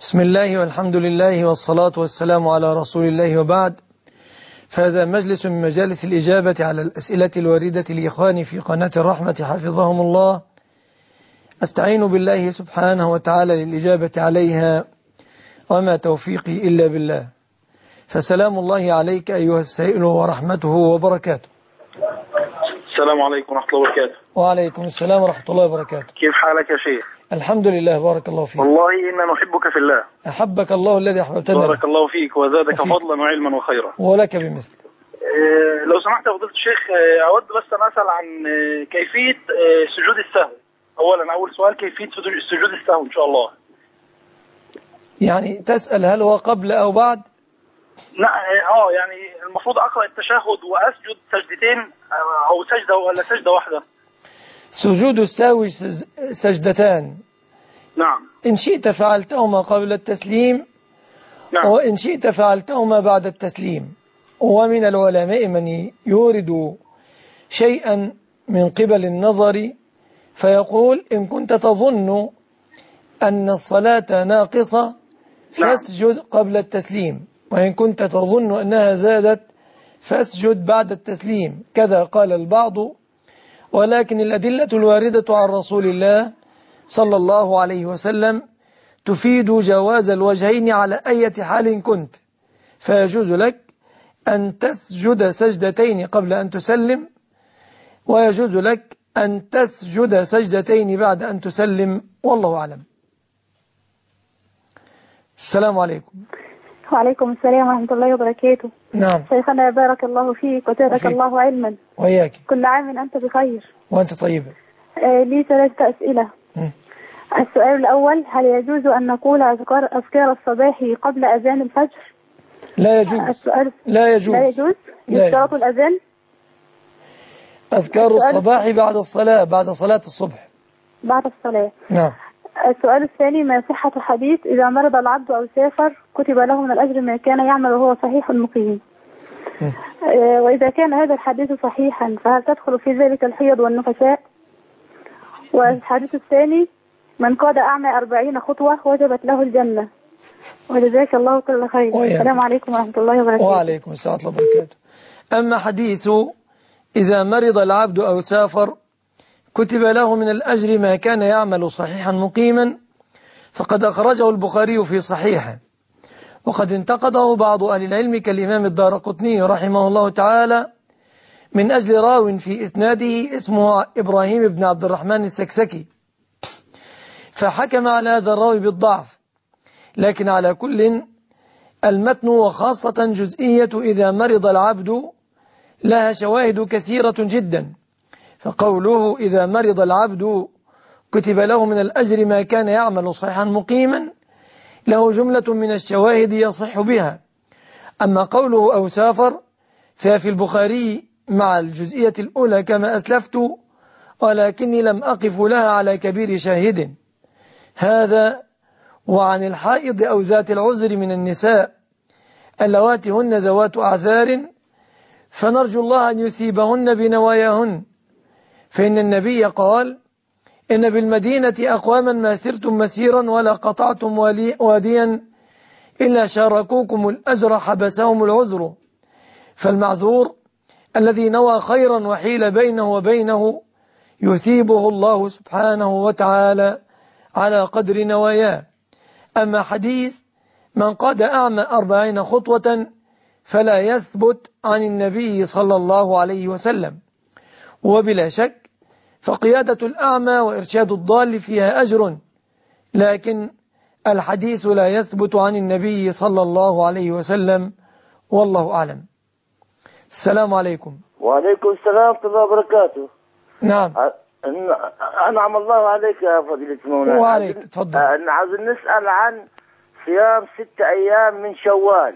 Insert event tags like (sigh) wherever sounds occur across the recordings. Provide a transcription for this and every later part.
بسم الله والحمد لله والصلاة والسلام على رسول الله وبعد. فهذا مجلس من مجالس الإجابة على الأسئلة الواردة لإخواني في قناة الرحمة حفظهم الله. أستعين بالله سبحانه وتعالى للإجابة عليها وما توفيقي إلا بالله. فسلام الله عليك أيها السائل ورحمته وبركاته. السلام عليكم ورحمة الله وبركاته. وعليكم السلام ورحمة الله وبركاته. كيف حالك يا شيخ؟ الحمد لله بارك الله فيك. والله إنا نحبك في الله. أحبك الله الذي أحببتنا. بارك الله فيك وزادك وفيك. فضلا وعلما وخيرا. ولك بمثل. إيه، لو سمحت يا فضيلة الشيخ إيه، أود بس أن أسأل عن إيه، كيفية سجود السهو. أولا أول سؤال كيفية سجود- السهو إن شاء الله؟ يعني تسأل هل هو قبل أو بعد؟ لا آه يعني المفروض أقرأ التشهد وأسجد سجدتين أو سجدة ولا سجدة واحدة. سجود الساوي سجدتان. نعم. إن شئت فعلتهما قبل التسليم نعم. وإن شئت فعلتهما بعد التسليم. ومن العلماء من يورد شيئا من قبل النظر فيقول إن كنت تظن أن الصلاة ناقصة نعم. فاسجد قبل التسليم. وإن كنت تظن أنها زادت فاسجد بعد التسليم. كذا قال البعض. ولكن الأدلة الواردة عن رسول الله صلى الله عليه وسلم تفيد جواز الوجهين على أي حال كنت. فيجوز لك أن تسجد سجدتين قبل أن تسلم ويجوز لك أن تسجد سجدتين بعد أن تسلم والله أعلم. السلام عليكم. وعليكم السلام ورحمة الله وبركاته. نعم. شيخنا بارك الله فيك وزادك وفيك. الله علما. وإياك. كل عام أنت بخير. وأنت طيبة آه لي ثلاثة أسئلة. مم. السؤال الأول هل يجوز أن نقول أذكار أذكار الصباح قبل أذان الفجر؟ لا يجوز. السؤال لا يجوز. لا يجوز. لا يشترط الأذان؟ أذكار الصباح بعد الصلاة بعد صلاة الصبح. بعد الصلاة. نعم. السؤال الثاني ما صحة حديث إذا مرض العبد أو سافر كتب له من الأجر ما كان يعمل وهو صحيح مقيم. آه، وإذا كان هذا الحديث صحيحا فهل تدخل في ذلك الحيض والنفساء والحديث الثاني من قاد أعمى أربعين خطوة وجبت له الجنة. وجزاك الله كل خير. السلام عليكم ورحمة الله وبركاته. وعليكم السلام ورحمة الله وبركاته. أما حديث إذا مرض العبد أو سافر كتب له من الأجر ما كان يعمل صحيحا مقيما فقد أخرجه البخاري في صحيحه. وقد انتقده بعض أهل العلم كالإمام الدار قطني رحمه الله تعالى من أجل راو في إسناده اسمه إبراهيم بن عبد الرحمن السكسكي. فحكم على هذا الراوي بالضعف لكن على كل المتن وخاصة جزئية إذا مرض العبد لها شواهد كثيرة جدا. فقوله إذا مرض العبد كتب له من الأجر ما كان يعمل صحيحا مقيما له جملة من الشواهد يصح بها. أما قوله أو سافر ففي البخاري مع الجزئية الأولى كما أسلفت ولكني لم أقف لها على كبير شاهد. هذا وعن الحائض أو ذات العذر من النساء اللواتي هن ذوات أعذار فنرجو الله أن يثيبهن بنواياهن. فإن النبي قال إن بالمدينة أقواما ما سرتم مسيرا ولا قطعتم واديا إلا شاركوكم الأجر حبسهم العذر. فالمعذور الذي نوى خيرا وحيل بينه وبينه يثيبه الله سبحانه وتعالى على قدر نواياه. أما حديث من قاد أعمى أربعين خطوة فلا يثبت عن النبي صلى الله عليه وسلم. وبلا شك فقيادة الأعمى وإرشاد الضال فيها أجر. لكن الحديث لا يثبت عن النبي صلى الله عليه وسلم والله أعلم. السلام عليكم. وعليكم السلام ورحمة الله وبركاته. نعم. أنعم الله عليك يا فضيلة مولانا وعليك، تفضل. عايزين نسأل عن صيام ست أيام من شوال.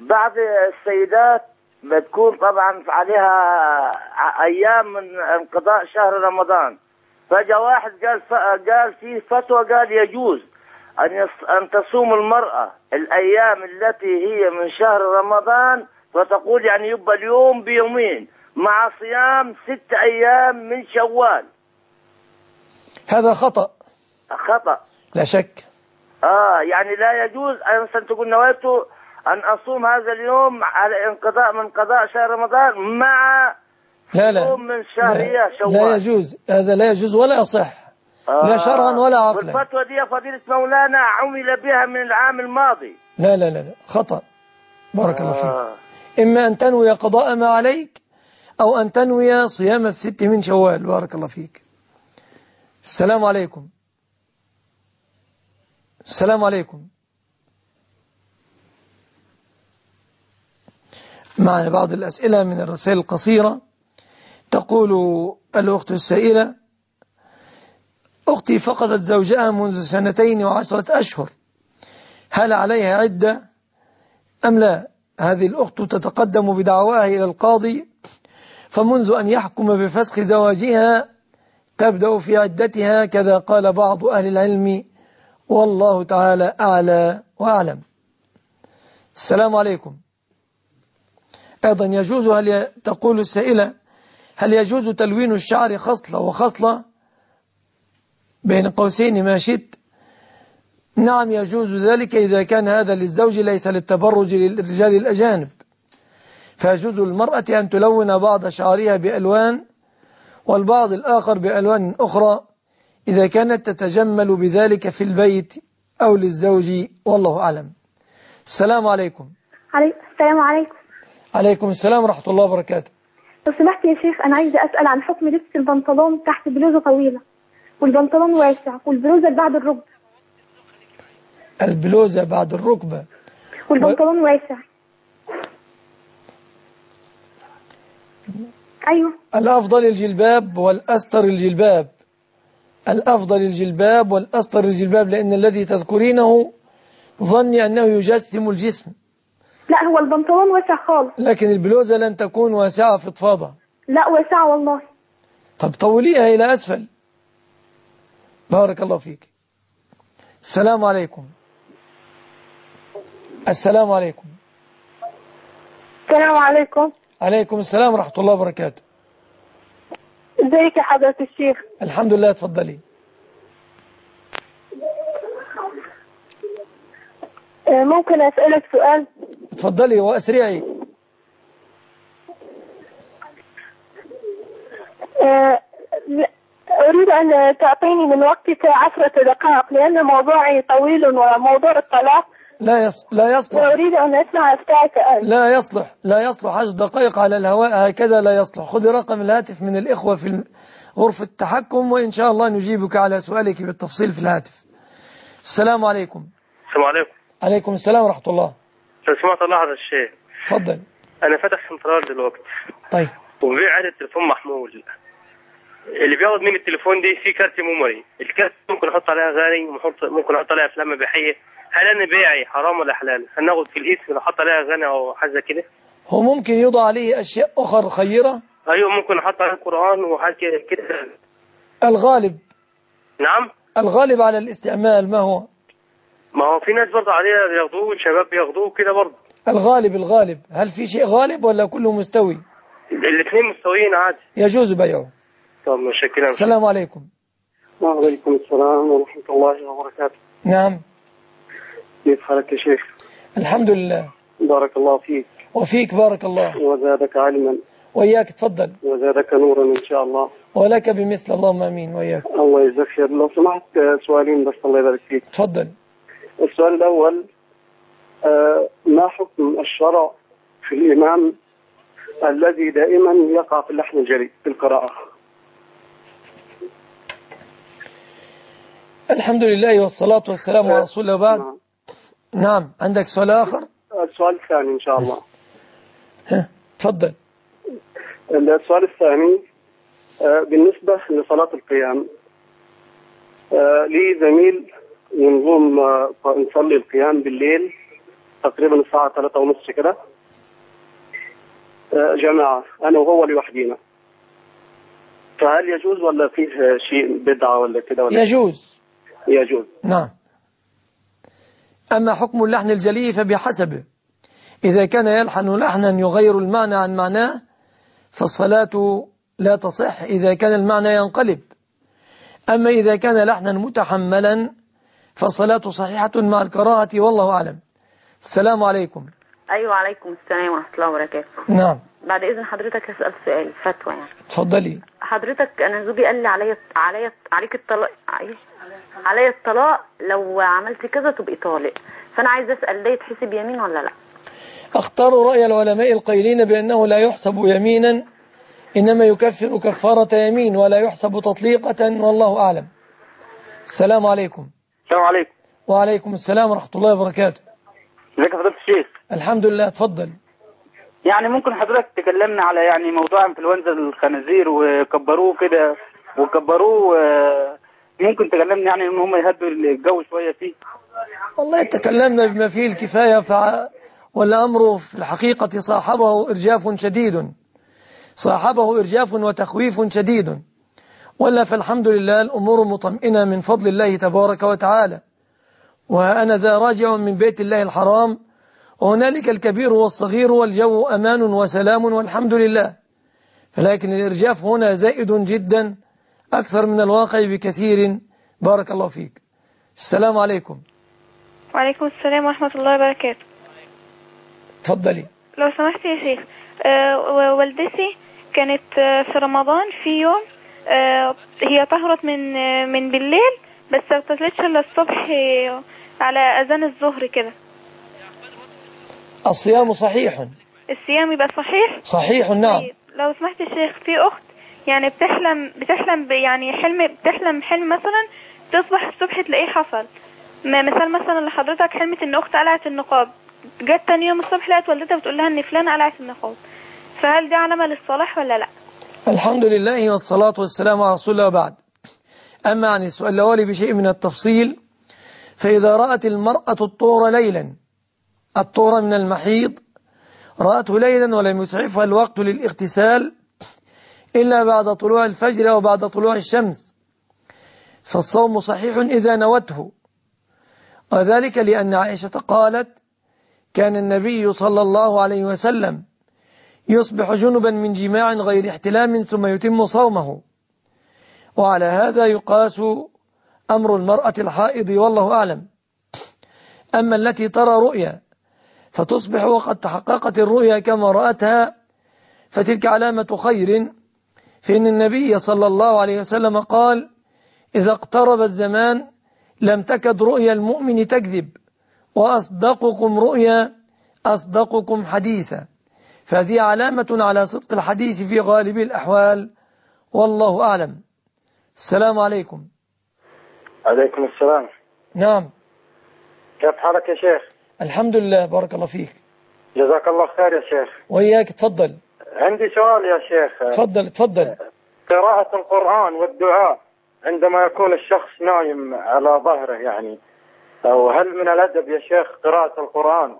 بعض السيدات بتكون طبعا عليها أيام من انقضاء شهر رمضان. فجاء واحد قال قال في فتوى قال يجوز أن أن تصوم المرأة الأيام التي هي من شهر رمضان فتقول يعني يبقى اليوم بيومين مع صيام ست أيام من شوال. هذا خطأ. خطأ. لا شك. آه يعني لا يجوز. ان مثلا تقول نويت أن أصوم هذا اليوم على انقضاء من قضاء شهر رمضان مع لا لا. من شهرية شوال. لا يجوز. هذا لا يجوز ولا يصح. آه. لا شرعا ولا عقلا والفتوى دي يا فضيلة مولانا عمل بها من العام الماضي. لا لا لا, لا. خطأ. بارك الله فيك. آه. إما أن تنوي قضاء ما عليك أو أن تنوي صيام الست من شوال. بارك الله فيك. السلام عليكم. السلام عليكم. معنا بعض الأسئلة من الرسائل القصيرة. تقول الأخت السائلة أختي فقدت زوجها منذ سنتين وعشرة أشهر. هل عليها عدة؟ أم لا؟ هذه الأخت تتقدم بدعواها إلى القاضي فمنذ أن يحكم بفسخ زواجها تبدأ في عدتها كذا قال بعض أهل العلم. والله تعالى أعلى وأعلم. السلام عليكم. أيضا يجوز هل. تقول السائلة هل يجوز تلوين الشعر خصلة وخصلة بين قوسين؟ ما شئت. نعم يجوز ذلك إذا كان هذا للزوج ليس للتبرج للرجال الأجانب. فيجوز للمرأة أن تلون بعض شعرها بألوان والبعض الآخر بألوان أخرى إذا كانت تتجمل بذلك في البيت أو للزوج والله أعلم. السلام عليكم. علي... السلام عليكم. عليكم السلام ورحمة الله وبركاته. لو سمحت يا شيخ أنا عايزة أسأل عن حكم لبس البنطلون تحت بلوزة طويلة. والبنطلون واسع والبلوزة بعد الركبة. البلوزة بعد الركبة. والبنطلون واسع. أيوه. الأفضل الجلباب والأستر الجلباب. الأفضل الجلباب والأستر الجلباب لأن الذي تذكرينه ظني أنه يجسم الجسم. لا هو البنطلون واسع خالص. لكن البلوزة لن تكون واسعة فضفاضة لا واسع والله. طب طوليها إلى أسفل. بارك الله فيك. السلام عليكم. السلام عليكم. السلام عليكم. عليكم السلام ورحمة الله وبركاته. إزيك يا حضرة الشيخ؟ الحمد لله تفضلي. آه، ممكن أسألك سؤال؟ تفضلي وأسرعي آه، لا- أريد أن تعطيني من وقتك عشرة دقائق لأن موضوعي طويل وموضوع الطلاق. لا يص... لا يصلح. وأريد أن أسمع أفتاك لا يصلح لا يصلح. عشر دقائق على الهواء هكذا لا يصلح. خذي رقم الهاتف من الإخوة في غرفة التحكم وإن شاء الله نجيبك على سؤالك بالتفصيل في الهاتف. السلام عليكم. السلام عليكم. عليكم السلام ورحمة الله. لو سمعت هذا الشيء. تفضل. أنا فاتح سنترال دلوقتي. طيب. وببيع عدد تليفون محمول. اللي بياخد مني التليفون دي في كارت ميموري. الكارت ممكن أحط عليها أغاني ممكن أحط عليها أفلام إباحية. هل أنا بيعي؟ حرام ولا حلال؟ هل ناخد في الاسم لو أحط عليها أغاني أو حاجة كده؟ هو ممكن يوضع عليه أشياء أخرى خيرة؟ أيوه ممكن أحط عليها قران وحاجة كده. الغالب. نعم؟ الغالب على الاستعمال ما هو؟ ما هو في ناس برضه عليها بياخدوه الشباب بياخدوه كده برضه. الغالب الغالب. هل في شيء غالب ولا كله مستوي؟ الاثنين مستويين عادي. يجوز بيعه. طب متشكرا. السلام عليكم. وعليكم السلام ورحمة الله وبركاته. نعم. كيف حالك يا شيخ؟ الحمد لله. بارك الله فيك. وفيك بارك الله. وزادك علما. وإياك تفضل. وزادك نورا إن شاء الله. ولك بمثل. اللهم آمين. وإياك. الله يجزاك خير. لو سمحت سؤالين بس الله يبارك فيك. تفضل. السؤال الأول آه، ما حكم الشرع في الإمام الذي دائما يقع في اللحن الجري في القراءة؟ الحمد لله والصلاة والسلام على رسول الله وبعد نعم. نعم عندك سؤال آخر؟ السؤال الثاني إن شاء الله. تفضل. السؤال الثاني آه، بالنسبة لصلاة القيام آه، لي زميل ونقوم آه، نصلي القيام بالليل تقريبا الساعة ثلاثة ونص كده. آه، جماعة أنا وهو لوحدينا. فهل يجوز ولا فيه شيء بدعة ولا كده ولا؟ يجوز. يجوز. نعم. أما حكم اللحن الجلي فبحسبه إذا كان يلحن لحنا يغير المعنى عن معناه فالصلاة لا تصح إذا كان المعنى ينقلب. أما إذا كان لحنا متحملا فالصلاة صحيحة مع الكراهة والله أعلم. السلام عليكم. أيوه عليكم السلام ورحمة الله وبركاته. نعم. بعد إذن حضرتك هسأل سؤال فتوى يعني. تفضلي حضرتك أنا زوجي قال لي عليا عليا عليك الطلاق علي- عليا الطلاق لو عملت كذا تبقي طالق. فأنا عايزه أسأل ده يتحسب يمين ولا لأ؟ أختار رأي العلماء القائلين بأنه لا يحسب يمينا إنما يكفر كفارة يمين ولا يحسب تطليقة والله أعلم. السلام عليكم. السلام عليكم. وعليكم السلام ورحمة الله وبركاته. ازيك يا فضيلة الشيخ؟ الحمد لله تفضل يعني ممكن حضرتك تكلمنا على يعني موضوع إنفلونزا الخنازير وكبروه كده وكبروه آه، ممكن تكلمنا يعني إن هم يهدوا الجو شوية فيه؟ والله تكلمنا بما فيه الكفاية فع... والأمر في الحقيقة صاحبه إرجاف شديد. صاحبه إرجاف وتخويف شديد. ولا فالحمد لله الأمور مطمئنة من فضل الله تبارك وتعالى. وأنا ذا راجع من بيت الله الحرام. وهنالك الكبير والصغير والجو أمان وسلام والحمد لله. فلكن الإرجاف هنا زائد جدا أكثر من الواقع بكثير. بارك الله فيك. السلام عليكم. وعليكم السلام ورحمة الله وبركاته. تفضلي. لو سمحت يا شيخ آه، والدتي كانت آه، في رمضان في يوم هي طهرت من آه، من بالليل بس اغتسلتش إلا الصبح آه، على أذان الظهر كده. الصيام صحيح. الصيام يبقى صحيح؟ صحيح نعم. طيب، لو سمحت يا شيخ في أخت يعني بتحلم بتحلم يعني حلم بتحلم حلم مثلا تصبح الصبح تلاقيه حصل. مثال مثلا لحضرتك حلمت إن أخت قلعت النقاب. جت تاني يوم الصبح لقت والدتها بتقول لها إن فلانة قلعت النقاب. فهل دي علامة للصلاح ولا لأ؟ الحمد لله والصلاة والسلام على رسول الله وبعد أما عن السؤال الأول بشيء من التفصيل فإذا رأت المرأة الطور ليلا الطور من المحيض رأته ليلا ولم يسعفها الوقت للاغتسال إلا بعد طلوع الفجر أو بعد طلوع الشمس فالصوم صحيح إذا نوته. وذلك لأن عائشة قالت كان النبي صلى الله عليه وسلم يصبح جنبا من جماع غير احتلام ثم يتم صومه. وعلى هذا يقاس أمر المرأة الحائض والله أعلم. أما التي ترى رؤيا فتصبح وقد تحققت الرؤيا كما رأتها. فتلك علامة خير فإن النبي صلى الله عليه وسلم قال إذا اقترب الزمان لم تكد رؤيا المؤمن تكذب وأصدقكم رؤيا أصدقكم حديثا. فهذه علامة على صدق الحديث في غالب الأحوال. والله أعلم. السلام عليكم. عليكم السلام. نعم. كيف حالك يا شيخ؟ الحمد لله بارك الله فيك. جزاك الله خير يا شيخ. وإياك تفضل. عندي سؤال يا شيخ. تفضل تفضل. قراءة القرآن والدعاء عندما يكون الشخص نايم على ظهره يعني أو هل من الأدب يا شيخ قراءة القرآن؟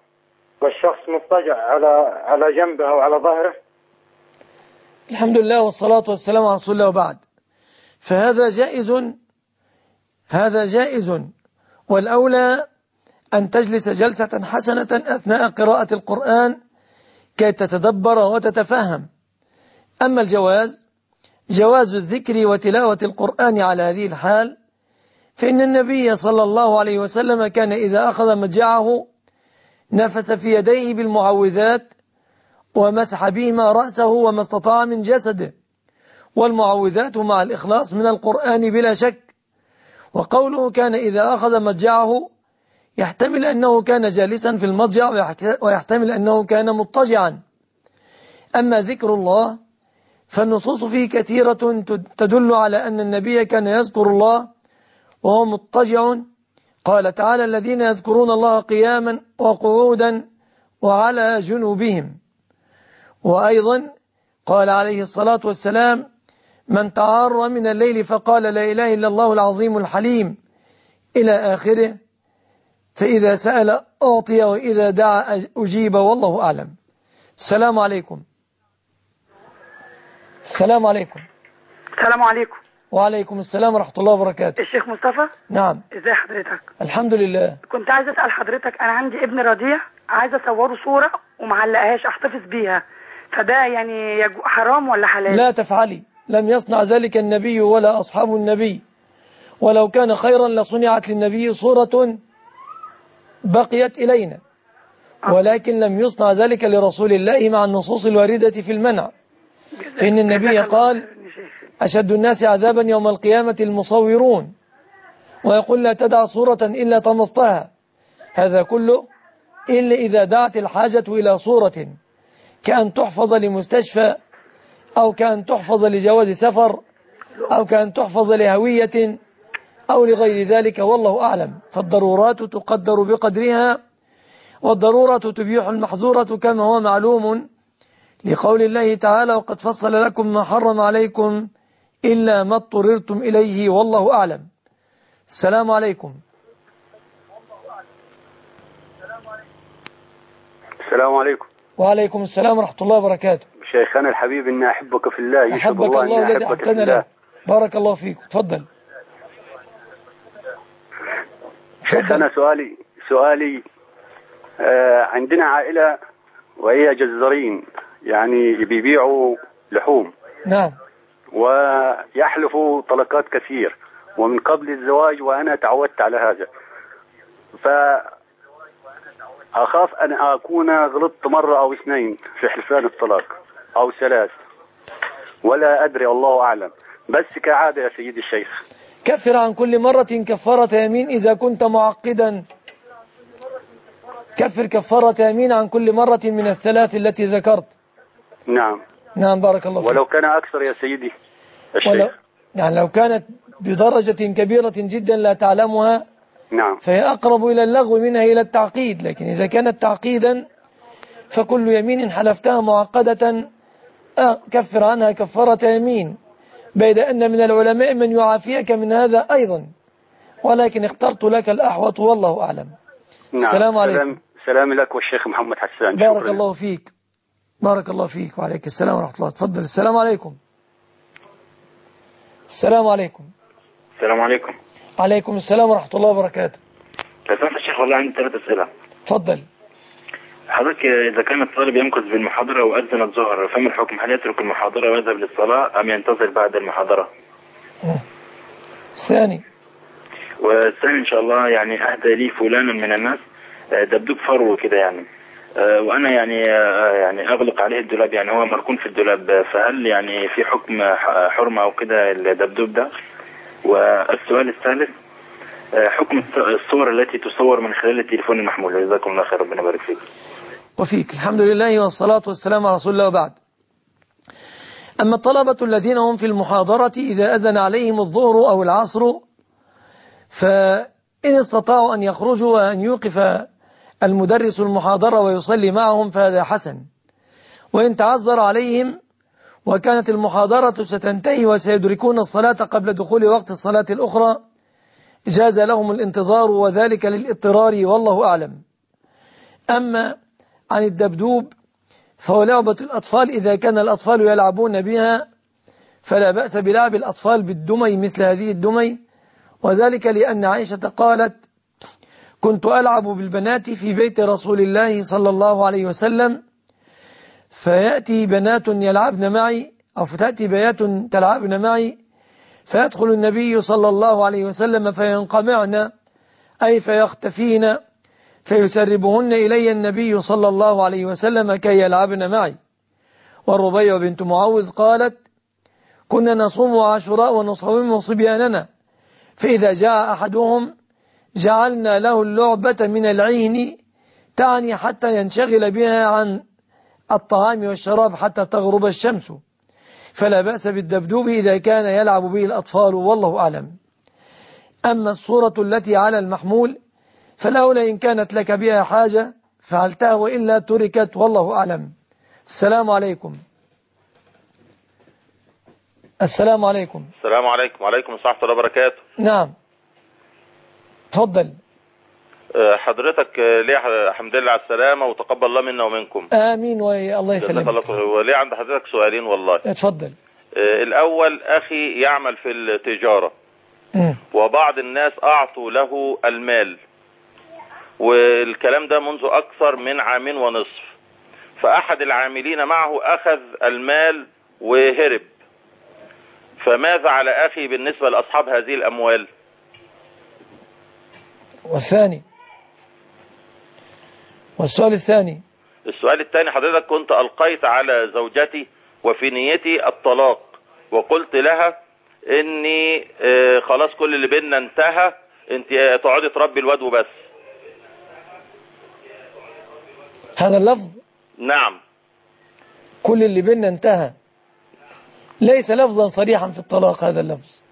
والشخص مضطجع على على جنبه أو على ظهره. الحمد لله والصلاة والسلام على رسول الله وبعد. فهذا جائز هذا جائز. والأولى أن تجلس جلسة حسنة أثناء قراءة القرآن كي تتدبر وتتفهم. أما الجواز جواز الذكر وتلاوة القرآن على هذه الحال فإن النبي صلى الله عليه وسلم كان إذا أخذ مجعه نفث في يديه بالمعوذات ومسح بهما رأسه وما استطاع من جسده. والمعوذات مع الإخلاص من القرآن بلا شك. وقوله كان إذا أخذ مضجعه يحتمل أنه كان جالسا في المضجع ويحتمل أنه كان مضطجعا. أما ذكر الله فالنصوص فيه كثيرة تدل على أن النبي كان يذكر الله وهو مضطجع قال تعالى الذين يذكرون الله قياما وقعودا وعلى جنوبهم. وأيضا قال عليه الصلاة والسلام من تعار من الليل فقال لا إله إلا الله العظيم الحليم إلى آخره. فإذا سأل أعطي وإذا دعا أجيب والله أعلم. السلام عليكم. السلام عليكم. السلام عليكم. وعليكم السلام ورحمة الله وبركاته. الشيخ مصطفى؟ نعم. ازي حضرتك؟ الحمد لله. كنت عايزه أسأل حضرتك أنا عندي ابن رضيع عايزه أصوره صورة ومعلقهاش أحتفظ بيها. فده يعني حرام ولا حلال؟ لا تفعلي. لم يصنع ذلك النبي ولا أصحاب النبي. ولو كان خيرا لصنعت للنبي صورة بقيت إلينا. ولكن لم يصنع ذلك لرسول الله مع النصوص الواردة في المنع. فإن النبي قال أشد الناس عذابا يوم القيامة المصورون. ويقول لا تدع صورة إلا طمستها. هذا كله إلا إذا دعت الحاجة إلى صورة. كأن تحفظ لمستشفى أو كأن تحفظ لجواز سفر أو كأن تحفظ لهوية أو لغير ذلك والله أعلم. فالضرورات تقدر بقدرها والضرورة تبيح المحظورة كما هو معلوم. لقول الله تعالى وقد فصل لكم ما حرم عليكم إلا ما اضطررتم إليه والله أعلم. السلام عليكم. السلام عليكم. وعليكم السلام ورحمة الله وبركاته. شيخنا الحبيب إني أحبك في الله أحبك الله الله الذي أحبتنا الله. له. بارك الله فيك. تفضل. شيخنا سؤالي سؤالي آه عندنا عائلة وهي جزارين يعني بيبيعوا لحوم. نعم. ويحلفوا طلقات كثير ومن قبل الزواج وأنا تعودت على هذا. فأخاف أن أكون غلطت مرة أو اثنين في حلفان الطلاق أو ثلاث. ولا أدري الله أعلم. بس كعادة يا سيدي الشيخ. كفر عن كل مرة كفارة يمين إذا كنت معقدا. كفر كفارة يمين عن كل مرة من الثلاث التي ذكرت؟ نعم. نعم بارك الله فيك. ولو كان أكثر يا سيدي. ولو يعني لو كانت بدرجة كبيرة جدا لا تعلمها نعم. فهي أقرب إلى اللغو منها إلى التعقيد. لكن إذا كانت تعقيدا فكل يمين حلفتها معقدة كفر عنها كفارة يمين بيد أن من العلماء من يعافيك من هذا أيضا. ولكن اخترت لك الأحوط والله أعلم. نعم. السلام عليكم. سلام, سلام لك والشيخ محمد حسان. بارك شكرا الله فيك. بارك الله فيك. وعليك السلام ورحمة الله. تفضل. السلام عليكم. السلام عليكم. السلام عليكم. عليكم السلام ورحمة الله وبركاته. لو سمحت يا شيخ والله عندي ثلاث أسئلة. تفضل. حضرتك إذا كان الطالب يمكث بالمحاضرة وأذن الظهر فما الحكم؟ هل يترك المحاضرة ويذهب للصلاة أم ينتظر بعد المحاضرة؟ الثاني والثاني إن شاء الله يعني أهدى لي فلانا من الناس آه، دبدوب فرو كده يعني. آه، وأنا يعني آه، يعني أغلق عليه الدولاب يعني هو مركون في الدولاب. فهل يعني في حكم ح- حرمة أو كده الدبدوب ده؟ والسؤال الثالث آه، حكم الص- الصور التي تصور من خلال التليفون المحمول. جزاكم الله خير ربنا يبارك فيك. وفيك. الحمد لله والصلاة والسلام على رسول الله وبعد. أما الطلبة الذين هم في المحاضرة إذا أذن عليهم الظهر أو العصر فإن استطاعوا أن يخرجوا وأن يوقف المدرس المحاضرة ويصلي معهم فهذا حسن. وإن تعذر عليهم وكانت المحاضرة ستنتهي وسيدركون الصلاة قبل دخول وقت الصلاة الأخرى جاز لهم الانتظار وذلك للاضطرار والله أعلم. أما عن الدبدوب فهو لعبة الأطفال إذا كان الأطفال يلعبون بها فلا بأس بلعب الأطفال بالدمي مثل هذه الدمي. وذلك لأن عائشة قالت كنت ألعب بالبنات في بيت رسول الله صلى الله عليه وسلم فيأتي بنات يلعبن معي أو فتأتي بيات تلعبن معي فيدخل النبي صلى الله عليه وسلم فينقمعن أي فيختفين فيسربهن إلي النبي صلى الله عليه وسلم كي يلعبن معي. والربيع بنت معوذ قالت كنا نصوم عاشوراء ونصوم صبياننا فإذا جاء أحدهم جعلنا له اللعبة من العين تعني حتى ينشغل بها عن الطعام والشراب حتى تغرب الشمس. فلا بأس بالدبدوب إذا كان يلعب به الأطفال والله أعلم. أما الصورة التي على المحمول فلولا إن كانت لك بها حاجة فعلتها وإلا تركت والله أعلم. السلام عليكم. السلام عليكم. السلام عليكم. وعليكم السلام ورحمة الله وبركاته نعم. تفضل. آه، حضرتك آه، ليه ح- حمد لله على السلامة وتقبل الله منا ومنكم. آمين والله يسلمك. وليه عند حضرتك سؤالين والله. اتفضل. آه، الأول أخي يعمل في التجارة. وبعض الناس أعطوا له المال. والكلام ده منذ أكثر من عام ونصف. فأحد العاملين معه أخذ المال وهرب. فماذا على أخي بالنسبة لأصحاب هذه الأموال؟ والثاني. والسؤال الثاني. السؤال الثاني حضرتك كنت ألقيت على زوجتي وفي نيتي الطلاق وقلت لها إني آه، خلاص كل اللي بينا انتهى انت تقعدي تربي الواد وبس. هذا اللفظ؟ نعم. كل اللي بيننا انتهى. ليس لفظا صريحا في الطلاق هذا اللفظ.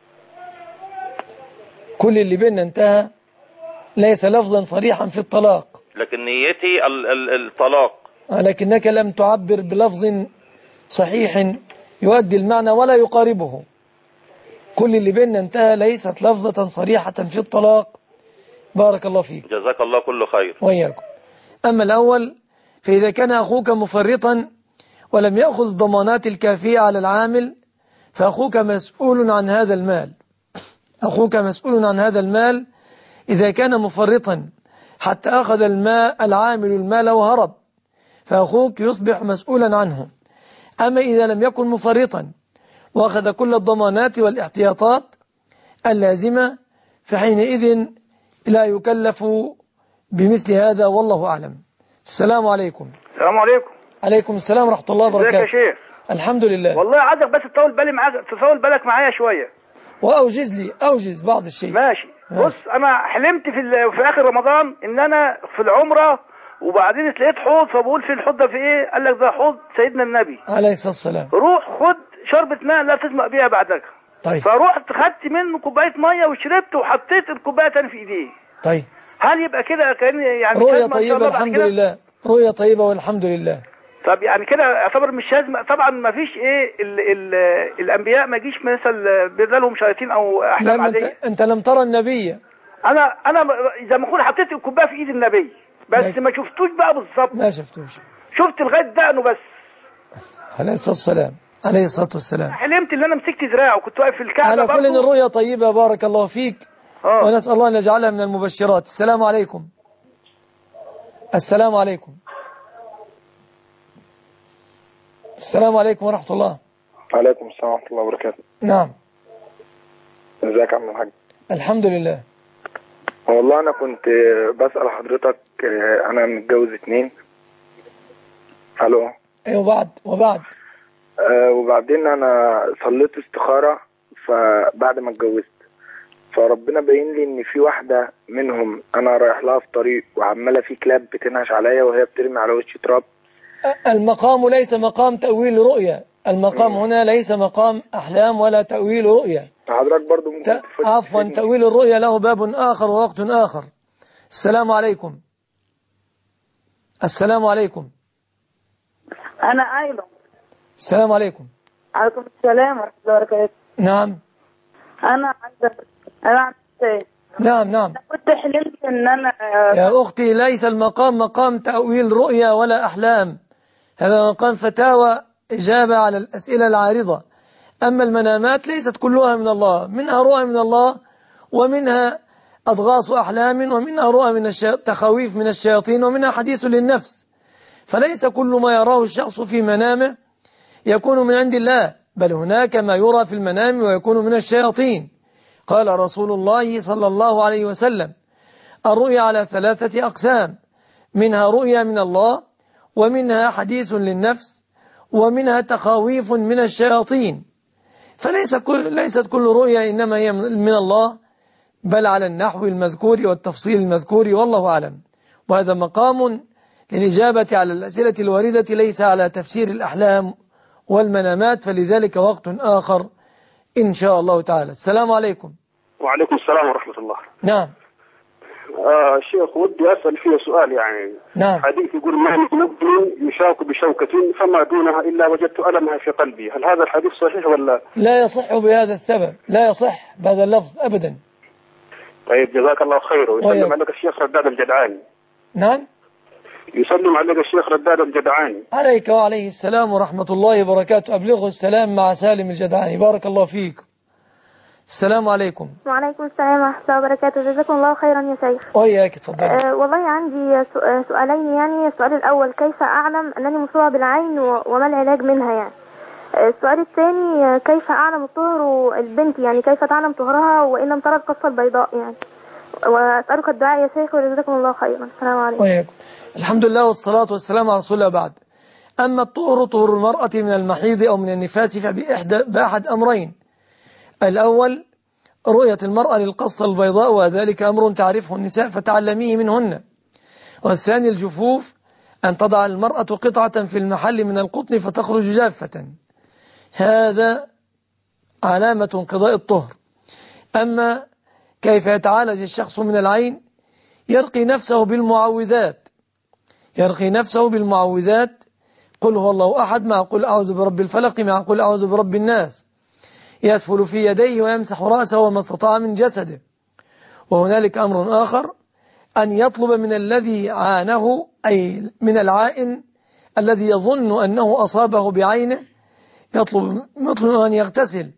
كل اللي بيننا انتهى. ليس لفظا صريحا في الطلاق. لكن نيتي ال- ال- الطلاق. ولكنك لم تعبر بلفظ صحيح يؤدي المعنى ولا يقاربه. كل اللي بيننا انتهى ليست لفظة صريحة في الطلاق. بارك الله فيك. جزاك الله كل خير. وإياكم. أما الأول فإذا كان أخوك مفرطا ولم يأخذ ضمانات الكافية على العامل فأخوك مسؤول عن هذا المال. أخوك مسؤول عن هذا المال إذا كان مفرطا حتى أخذ الماء العامل المال وهرب فأخوك يصبح مسؤولا عنه. أما إذا لم يكن مفرطا وأخذ كل الضمانات والاحتياطات اللازمة فحينئذ لا يكلف بمثل هذا والله أعلم. السلام عليكم. السلام عليكم. عليكم السلام ورحمة الله إزيك وبركاته. يا شيخ؟ الحمد لله. والله عايزك بس تطول بالي معاك تطول بالك معايا شوية. وأوجز لي أوجز بعض الشيء. ماشي. بص أنا حلمت في في آخر رمضان إن أنا في العمرة وبعدين لقيت حوض فبقول في الحوض ده في إيه؟ قال لك ده حوض سيدنا النبي. عليه الصلاة والسلام. روح خد شربة ماء لا تظمأ بيها بعدك. طيب. فروحت خدت منه كوباية مية وشربت وحطيت الكوباية تاني في إيديه. طيب. هل يبقى كده كأن يعني الله بعد الحمد؟ لله. رؤية طيبة والحمد لله. طب يعني كده يعتبر مش لازم طبعا ما فيش إيه ال ال الأنبياء ما يجيش مثل بيرزلهم شياطين أو احلام عادية. أنت لم ترى النبي. أنا أنا زي ما اكون حطيت الكوباية في إيد النبي بس ماشي. ما شفتوش بقى بالظبط. ما شفتوش. شفت لغاية دقنه بس. عليه الصلاة والسلام. عليه الصلاة والسلام. حلمت إن أنا مسكت دراعه وكنت واقف في الكعبة على كل. إن الرؤيا طيبة بارك الله فيك. ونسأل الله أن يجعلها من المبشرات. السلام عليكم. السلام عليكم. السلام عليكم ورحمة الله. عليكم السلام ورحمة الله وبركاته. نعم. ازيك يا عم الحاج؟ الحمد لله. والله أنا كنت بسأل حضرتك أنا متجوز اتنين. ألو؟ أي وبعد وبعد. آه، وبعدين أنا صليت استخارة فبعد ما اتجوزت. فربنا باين لي إن في واحدة منهم أنا رايح لها في طريق وعمالة في كلاب بتنهش عليا وهي بترمي على وشي تراب. المقام ليس مقام تأويل رؤيا المقام هنا ليس مقام أحلام ولا تأويل رؤيا حضرتك برضو ممكن ت- عفوا تأويل الرؤيا له باب آخر ووقت آخر. السلام عليكم. السلام عليكم. أنا أيضا. السلام عليكم. عليكم السلام ورحمة الله وبركاته. نعم. أنا عايزة أنا عايزة نعم نعم. كنت حلمت إن أنا يا أختي ليس المقام مقام تأويل رؤيا ولا أحلام. هذا مقام فتاوى إجابة على الأسئلة العارضة. أما المنامات ليست كلها من الله منها رؤى من الله ومنها أضغاص أحلام ومنها رؤى من الشي... تخويف من الشياطين ومنها حديث للنفس. فليس كل ما يراه الشخص في منامه يكون من عند الله بل هناك ما يرى في المنام ويكون من الشياطين. قال رسول الله صلى الله عليه وسلم الرؤيا على ثلاثة أقسام منها رؤيا من الله ومنها حديث للنفس ومنها تخاويف من الشياطين. فليس كل ليست كل رؤيا إنما هي من الله بل على النحو المذكور والتفصيل المذكور والله أعلم. وهذا مقام للإجابة على الأسئلة الواردة ليس على تفسير الأحلام والمنامات فلذلك وقت آخر إن شاء الله تعالى. السلام عليكم. وعليكم السلام ورحمة الله. نعم. آه شيخ ودي أسأل فيه سؤال يعني. نعم. حديث يقول ما من مؤمن يشاك بشوكة فما دونها إلا وجدت ألمها في قلبي. هل هذا الحديث صحيح ولا؟ لا يصح بهذا السبب. لا يصح بهذا اللفظ أبدا. طيب جزاك الله خير. ويسلم وياك. عليك الشيخ رداد الجدعاني نعم. يسلم عليك الشيخ رداد الجدعاني عليك وعليه السلام ورحمة الله وبركاته. أبلغه السلام مع سالم الجدعاني بارك الله فيك. السلام عليكم. وعليكم السلام ورحمة الله وبركاته. جزاكم الله خيرا يا شيخ. وإياك تفضل. أه والله عندي آه، سؤالين. يعني السؤال الأول كيف أعلم أنني مصابة بالعين وما العلاج منها يعني؟ آه، السؤال الثاني آه، كيف أعلم الطهر البنت؟ يعني كيف تعلم طهرها وإن لم ترى القصة البيضاء يعني؟ وأسألك الدعاء يا شيخ وجزاكم الله خيرا. السلام عليكم. وإياكم الحمد لله والصلاة والسلام على رسول الله بعد. أما الطهر طهر المرأة من المحيض أو من النفاس فبإحدى بأحد أمرين. الأول رؤية المرأة للقصة البيضاء وذلك أمر تعرفه النساء فتعلميه منهن. والثاني الجفوف أن تضع المرأة قطعة في المحل من القطن فتخرج جافة. هذا علامة انقضاء الطهر. أما كيف يتعالج الشخص من العين يرقي نفسه بالمعوذات. يرقي نفسه بالمعوذات. قل هو الله أحد مع قل أعوذ برب الفلق مع قل أعوذ برب الناس. يدفل في يديه ويمسح رأسه وما استطاع من جسده. وهنالك أمر آخر أن يطلب من الذي عانه أي من العائن الذي يظن أنه أصابه بعينه يطلب, يطلب أن يغتسل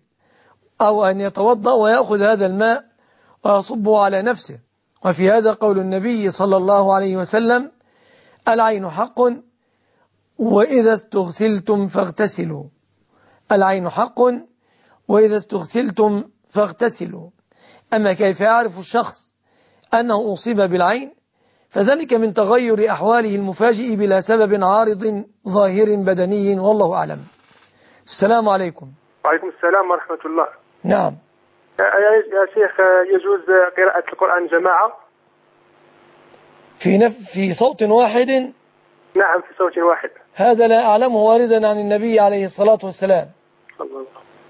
أو أن يتوضأ ويأخذ هذا الماء ويصبه على نفسه. وفي هذا قول النبي صلى الله عليه وسلم العين حق وإذا استغسلتم فاغتسلوا. العين حق وإذا استغسلتم فاغتسلوا. أما كيف يعرف الشخص أنه أصيب بالعين؟ فذلك من تغير أحواله المفاجئ بلا سبب عارض ظاهر بدني والله أعلم. السلام عليكم. وعليكم السلام ورحمة الله. نعم. يا شيخ يجوز قراءة القرآن جماعة؟ في نف في صوت واحد؟ نعم في صوت واحد. هذا لا أعلمه واردا عن النبي عليه الصلاة والسلام. الله.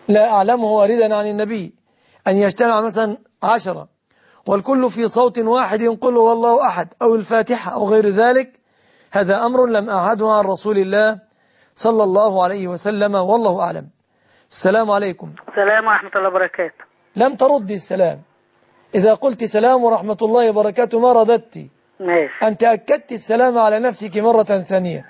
لا أعلمه واردا عن النبي أن يجتمع مثلا عشرة والكل في صوت واحد قل هو الله أحد أو الفاتحة أو غير ذلك هذا أمر لم أعهده عن رسول الله صلى الله عليه وسلم والله أعلم. السلام عليكم. السلام ورحمة الله وبركاته. لم تردي السلام. إذا قلت سلام ورحمة الله وبركاته ما رددت. ماشي. أنت أكدت السلام على نفسك مرة ثانية.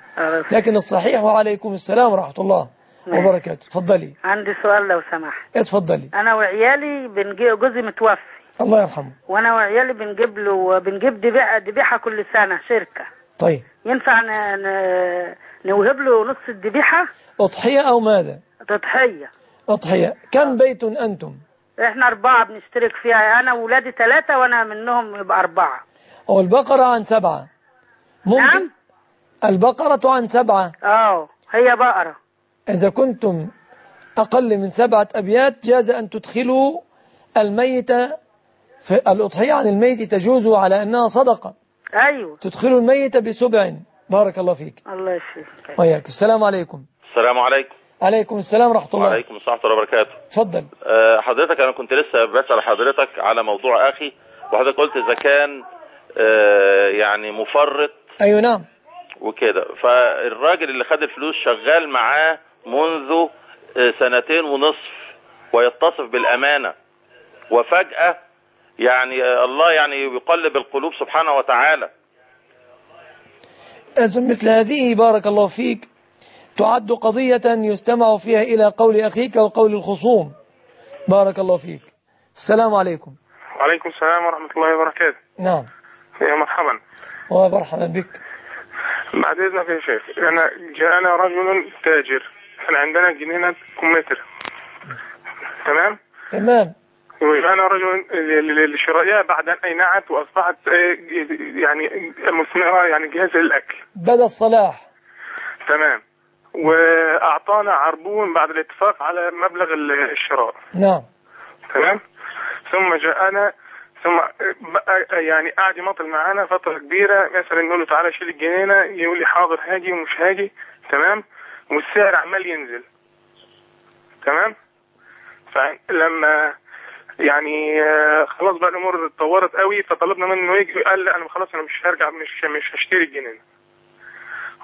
لكن الصحيح وعليكم السلام ورحمة الله. وبركاته. تفضلي. عندي سؤال لو سمحت. اتفضلي أنا وعيالي بنجي جوزي متوفي. الله يرحمه. وأنا وعيالي بنجيب له بنجيب ذبيحة ذبيحة كل سنة شركة. طيب. ينفع ن... ن... نوهب له نص الذبيحة أضحية أو ماذا؟ تضحية. أضحية. كم بيت أنتم؟ إحنا أربعة بنشترك فيها. أنا وولادي ثلاثة وأنا منهم يبقى أربعة. أو البقرة عن سبعة. ممكن؟ نعم؟ البقرة عن سبعة. آه. هي بقرة. إذا كنتم أقل من سبعة أبيات جاز أن تدخلوا الميت في الأضحية عن الميت تجوز على أنها صدقة. أيوه. تدخلوا الميت بسبع. بارك الله فيك. الله يشفيك. وياك السلام عليكم. السلام عليكم. عليكم السلام ورحمة الله. وعليكم السلام ورحمة الله وبركاته. تفضل. آه، حضرتك أنا كنت لسه بسأل حضرتك على موضوع أخي. وحضرتك قلت إذا كان آه، يعني مفرط أيوة نعم. وكده. فالراجل اللي خد الفلوس شغال معاه منذ آه، سنتين ونصف ويتصف بالأمانة. وفجأة يعني آه، الله يعني يقلب القلوب سبحانه وتعالى. مثل هذه بارك الله فيك تعد قضية يستمع فيها إلى قول أخيك وقول الخصوم. بارك الله فيك. السلام عليكم. وعليكم السلام ورحمة الله وبركاته. نعم. يا مرحبا. ومرحبا بك. بعد إذنك يا شيخ أنا جاءنا رجل تاجر. إحنا عندنا جنينة كمثرى تمام؟ تمام. وجاءنا رجل لشرائها بعد أن أينعت وأصبحت آه، يعني مثمرة يعني جاهزة للأكل. بدأ الصلاح. تمام. وأعطانا عربون بعد الاتفاق على مبلغ الشراء. نعم. تمام؟ ثم جاءنا ثم بقى يعني قعد يمطل معانا فترة كبيرة مثلا نقول له تعالى شيل الجنينة يقول لي حاضر هاجي ومش هاجي. تمام؟ والسعر عمال ينزل. تمام؟ فلما يعني آه، خلاص بقى الأمور اتطورت قوي فطلبنا منه إنه يجي قال لأ أنا خلاص أنا مش هرجع مش مش هشتري الجنينه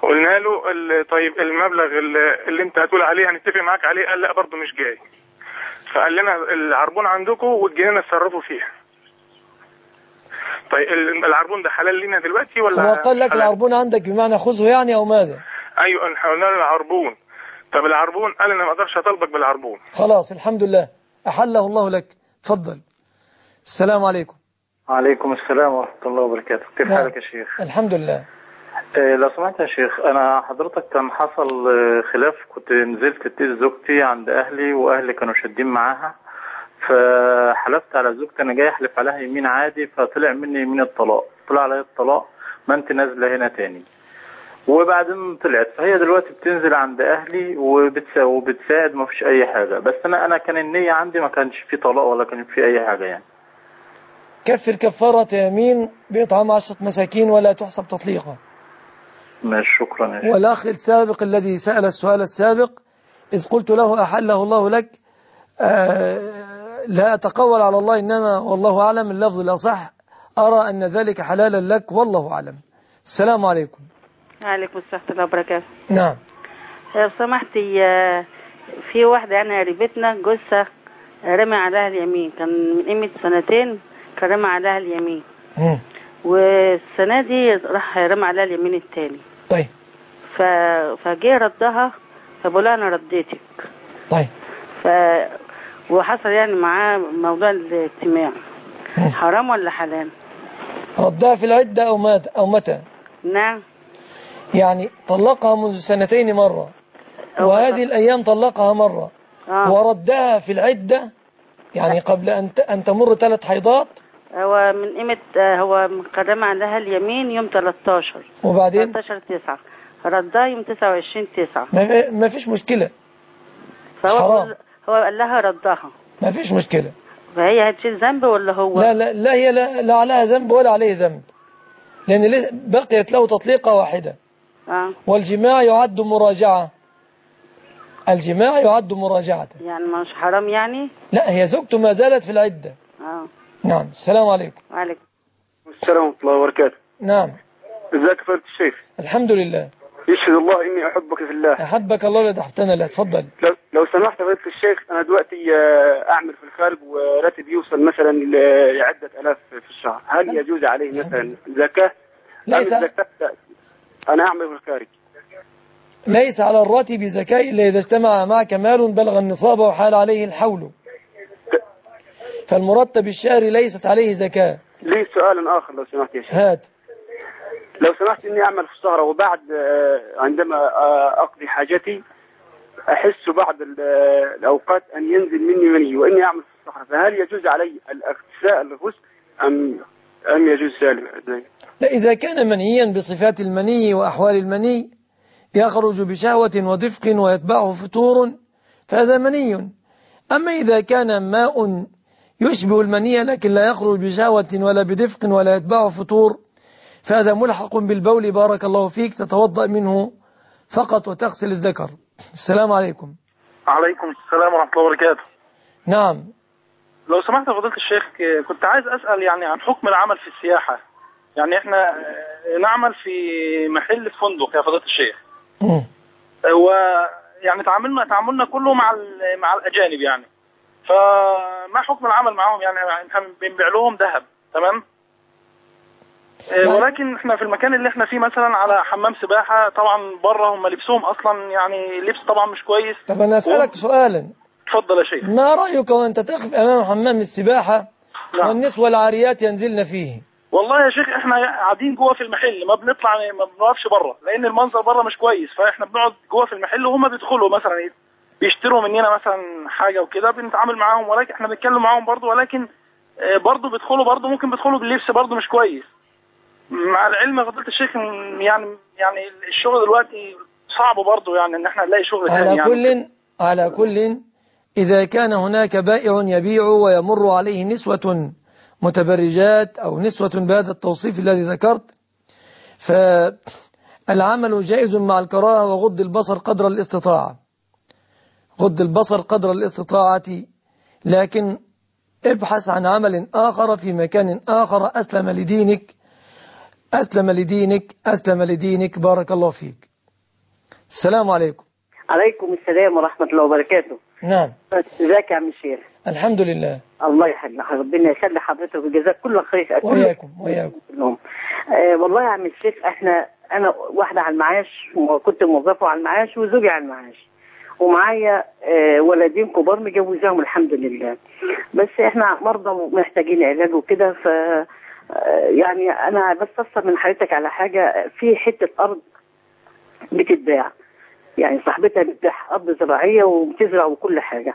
قلنا له طيب المبلغ اللي, اللي أنت هتقول عليه هنتفق معاك عليه؟ قال لأ برضه مش جاي. فقال لنا العربون عندكم والجنينه اتصرفوا فيها. طيب ال- العربون ده حلال لينا دلوقتي ولا هو قال لك؟ العربون عندك بمعنى خذه يعني أو ماذا؟ أيوه إحنا قلنا له العربون طب العربون قال أنا ما أقدرش اطالبك بالعربون خلاص الحمد لله. أحله الله لك. تفضل. السلام عليكم. عليكم السلام ورحمة الله وبركاته. كيف نعم. حالك يا شيخ؟ الحمد لله. آه، لو سمحت يا شيخ أنا حضرتك كان حصل آه، خلاف. كنت نزلت تيز زوجتي عند أهلي وأهلي كانوا شادين معاها. فحلفت على زوجتي. أنا جاي أحلف عليها يمين عادي فطلع مني يمين الطلاق. طلع عليا الطلاق ما أنت نازلة هنا تاني. وبعدين طلعت. فهي دلوقتي بتنزل عند أهلي وبتسا وبتساعد ما فيش أي حاجة. بس أنا أنا كان النية عندي ما كانش في طلاق ولا كان في أي حاجة يعني. كفر كفارة يمين بإطعام عشرة مساكين ولا تحسب تطليقا. ماشي شكرا يا والأخ السابق الذي سأل السؤال السابق إذ قلت له أحله الله لك آه، لا أتقول على الله إنما والله أعلم. اللفظ الأصح أرى أن ذلك حلالا لك والله أعلم. السلام عليكم. عليكم السلام ورحمة الله وبركاته. نعم. لو سمحتي آه، في واحدة يعني قريبتنا جوزها رمي عليها اليمين. كان من قيمة سنتين كان رمي عليها اليمين. مم. والسنة دي راح رمي عليها اليمين التاني. طيب. ف... فجه ردها فبقول أنا رديتك. طيب. ف... وحصل يعني معاه موضوع الاجتماع. حرام ولا حلال؟ ردها في العدة أو مات أو متى؟ نعم. يعني طلقها منذ سنتين مرة. وهذه الأيام طلقها مرة. آه. وردها في العدة. يعني قبل أن أن تمر ثلاث حيضات. هو من قيمة آه، هو رمى عليها اليمين يوم 13 وبعدين؟ 13 9 ردها يوم 29 9 ما فيش مشكلة. فهو حرام. هو قال لها ردها. ما فيش مشكلة. فهي هتشيل ذنب ولا هو؟ لا لا لا هي لا, لا عليها ذنب ولا عليه ذنب. لأن بقيت له تطليقة واحدة. والجماع يعد مراجعة. الجماع يعد مراجعة. يعني مش حرام يعني؟ لا هي زوجته ما زالت في العدة. آه. نعم السلام عليكم. وعليكم. السلام ورحمة الله وبركاته. نعم. ازيك يا فضيلة الشيخ؟ الحمد لله. يشهد الله إني أحبك في الله. أحبك الله لا تحتنا لا تفضل. لو, لو سمحت يا فضيلة الشيخ أنا دلوقتي آه، أعمل في الخارج وراتب يوصل مثلا لعدة آلاف في الشهر. هل يجوز عليه مثلا زكاة؟ ليس- أم. أنا أعمل في الخارج ليس على الراتب زكاة إلا إذا اجتمع معك مال بلغ النصاب وحال عليه الحول. فالمرتب الشهري ليست عليه زكاة. لي سؤال آخر لو سمحت يا شيخ. هات. لو سمحت إني أعمل في السهرة وبعد آه، عندما آه، أقضي حاجتي أحس بعض آه، الأوقات أن ينزل مني مني وإني أعمل في الصحراء فهل يجوز علي الاغتسال الغسل أم أم يجوز ذلك؟ لا إذا كان منهيا بصفات المني وأحوال المني يخرج بشهوة ودفق ويتبعه فتور فهذا مني. أما إذا كان ماء يشبه المني لكن لا يخرج بشهوة ولا بدفق ولا يتبعه فتور فهذا ملحق بالبول. بارك الله فيك. تتوضأ منه فقط وتغسل الذكر. السلام عليكم. عليكم السلام ورحمة الله وبركاته. نعم. لو سمحت يا فضيلة الشيخ كنت عايز أسأل يعني عن حكم العمل في السياحة. يعني إحنا آه، نعمل في محل في فندق يا فضيلة الشيخ. آه، ويعني تعاملنا تعاملنا كله مع مع الأجانب يعني. فما حكم العمل معاهم؟ يعني إحنا بنبيع لهم ذهب تمام؟ آه، ولكن إحنا في المكان اللي إحنا فيه مثلا على حمام سباحة طبعا بره هم لبسهم أصلا يعني لبس طبعا مش كويس. طب أنا أسألك سؤالا. اتفضل يا شيخ. ما رأيك وأنت تقف أمام حمام السباحة والنسوة العاريات ينزلن فيه؟ والله يا شيخ إحنا قاعدين جوه في المحل ما بنطلع ما بنقفش بره لأن المنظر بره مش كويس فإحنا بنقعد جوه في المحل وهم بيدخلوا مثلا بيشتروا مننا مثلا حاجة وكده بنتعامل معاهم ولكن إحنا بنتكلم معاهم برضه ولكن آه، برضه بيدخلوا برضه ممكن بيدخلوا باللبس برضه مش كويس. مع العلم يا فضيلة الشيخ يعني يعني الشغل دلوقتي صعب برضه يعني إن إحنا نلاقي شغل تاني على يعني. كل على كل إذا كان هناك بائع يبيع ويمر عليه نسوة متبرجات أو نسوة بهذا التوصيف الذي ذكرت فالعمل جائز مع الكراهة وغض البصر قدر الاستطاعة. غض البصر قدر الاستطاعة لكن ابحث عن عمل آخر في مكان آخر أسلم لدينك أسلم لدينك أسلم لدينك. بارك الله فيك. السلام عليكم. عليكم السلام ورحمة الله وبركاته. نعم. ازيك يا عم الشيخ؟ الحمد لله. الله يخليك ربنا يخلي حضرتك وجزاك كل خير. وإياكم كلهم آه والله يا عم الشيخ إحنا أنا واحدة على المعاش وكنت موظفة على المعاش وزوجي على المعاش. ومعايا آه ولدين كبار مجوزاهم الحمد لله. بس إحنا مرضى محتاجين علاج وكده ف آه، يعني أنا بستفسر من حضرتك على حاجة. في حتة أرض بتتباع. يعني صاحبتها بتبيع ارض زراعية وبتزرع وكل حاجة.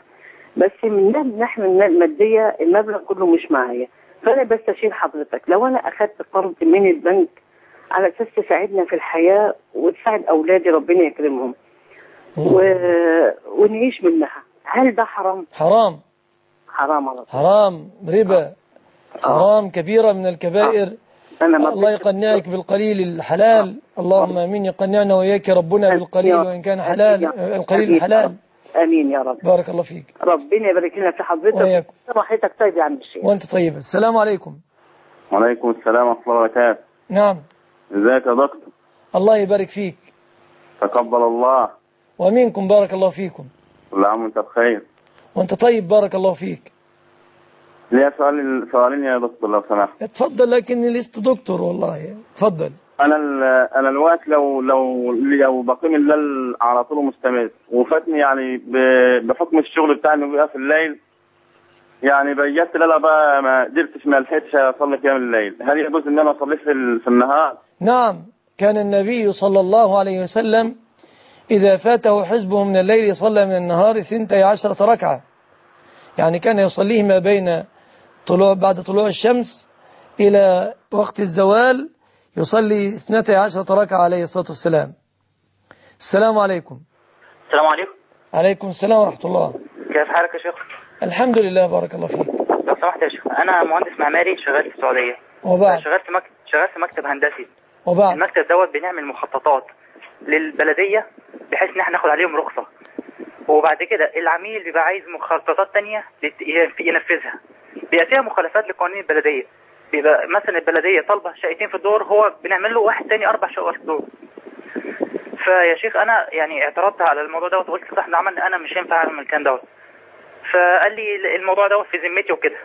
بس من الناحية المادية المبلغ كله مش معايا. فأنا بستشير حضرتك. لو أنا أخدت قرض من البنك على أساس تساعدنا في الحياة وتساعد أولادي ربنا يكرمهم و... ونعيش منها هل ده حرام؟ حرام. حرام على طول. حرام. ربا. حرام كبيرة من الكبائر. أنا ما الله يقنعك بالقليل الحلال. اللهم آمين. يقنعنا وإياك ربنا بالقليل وإن كان حلال القليل حلال أمين يا رب. بارك الله فيك. ربنا يبارك لنا في حضرتك وإياكم. صباحتك طيب يا عم الشيخ. وأنت طيب. السلام عليكم. وعليكم السلام ورحمة الله وبركاته. نعم. إزيك يا دكتور؟ الله يبارك فيك. تقبل الله. ومنكم بارك الله فيكم. كل عام وأنت بخير. وأنت طيب بارك الله فيك. ليا سؤال سؤالين يا دكتور لو سمحت. اتفضل لكني لست دكتور والله. اتفضل. أنا أنا الوقت لو لو لو بقيم الليل على طول مستمر. وفاتني يعني بحكم الشغل بتاعي إنه بيبقى في الليل. يعني بيت ليله بقى ما قدرتش ما لحقتش أصلي قيام الليل. هل يجوز إن أنا أصلي في النهار؟ نعم. كان النبي صلى الله عليه وسلم إذا فاته حزبه من الليل صلى من النهار ثنتي عشرة ركعة. يعني كان يصليه ما بين طلوع بعد طلوع الشمس إلى وقت الزوال يصلي اثنتي عشرة ركعة عليه الصلاة والسلام. السلام عليكم. السلام عليكم. عليكم السلام ورحمة الله. كيف حالك يا شيخ؟ الحمد لله بارك الله فيك. لو سمحت يا شيخ أنا مهندس معماري شغال في السعودية. وبعد؟ شغال في مكتب شغال في مكتب هندسي. وبعد؟ المكتب دوت بنعمل مخططات للبلدية بحيث إن إحنا ناخد عليهم رخصة. وبعد كده العميل بيبقى عايز مخططات تانية ينفذها. بيبقى فيها مخالفات لقوانين البلدية. بيبقى مثلا البلدية طالبة شقتين في الدور هو بنعمل له واحد تاني أربع شقق في الدور. فيا شيخ أنا يعني اعترضت على الموضوع دوت وقلت صح ده أنا مش هينفع أعمل الكلام دوت. فقال لي الموضوع دوت في ذمتي وكده.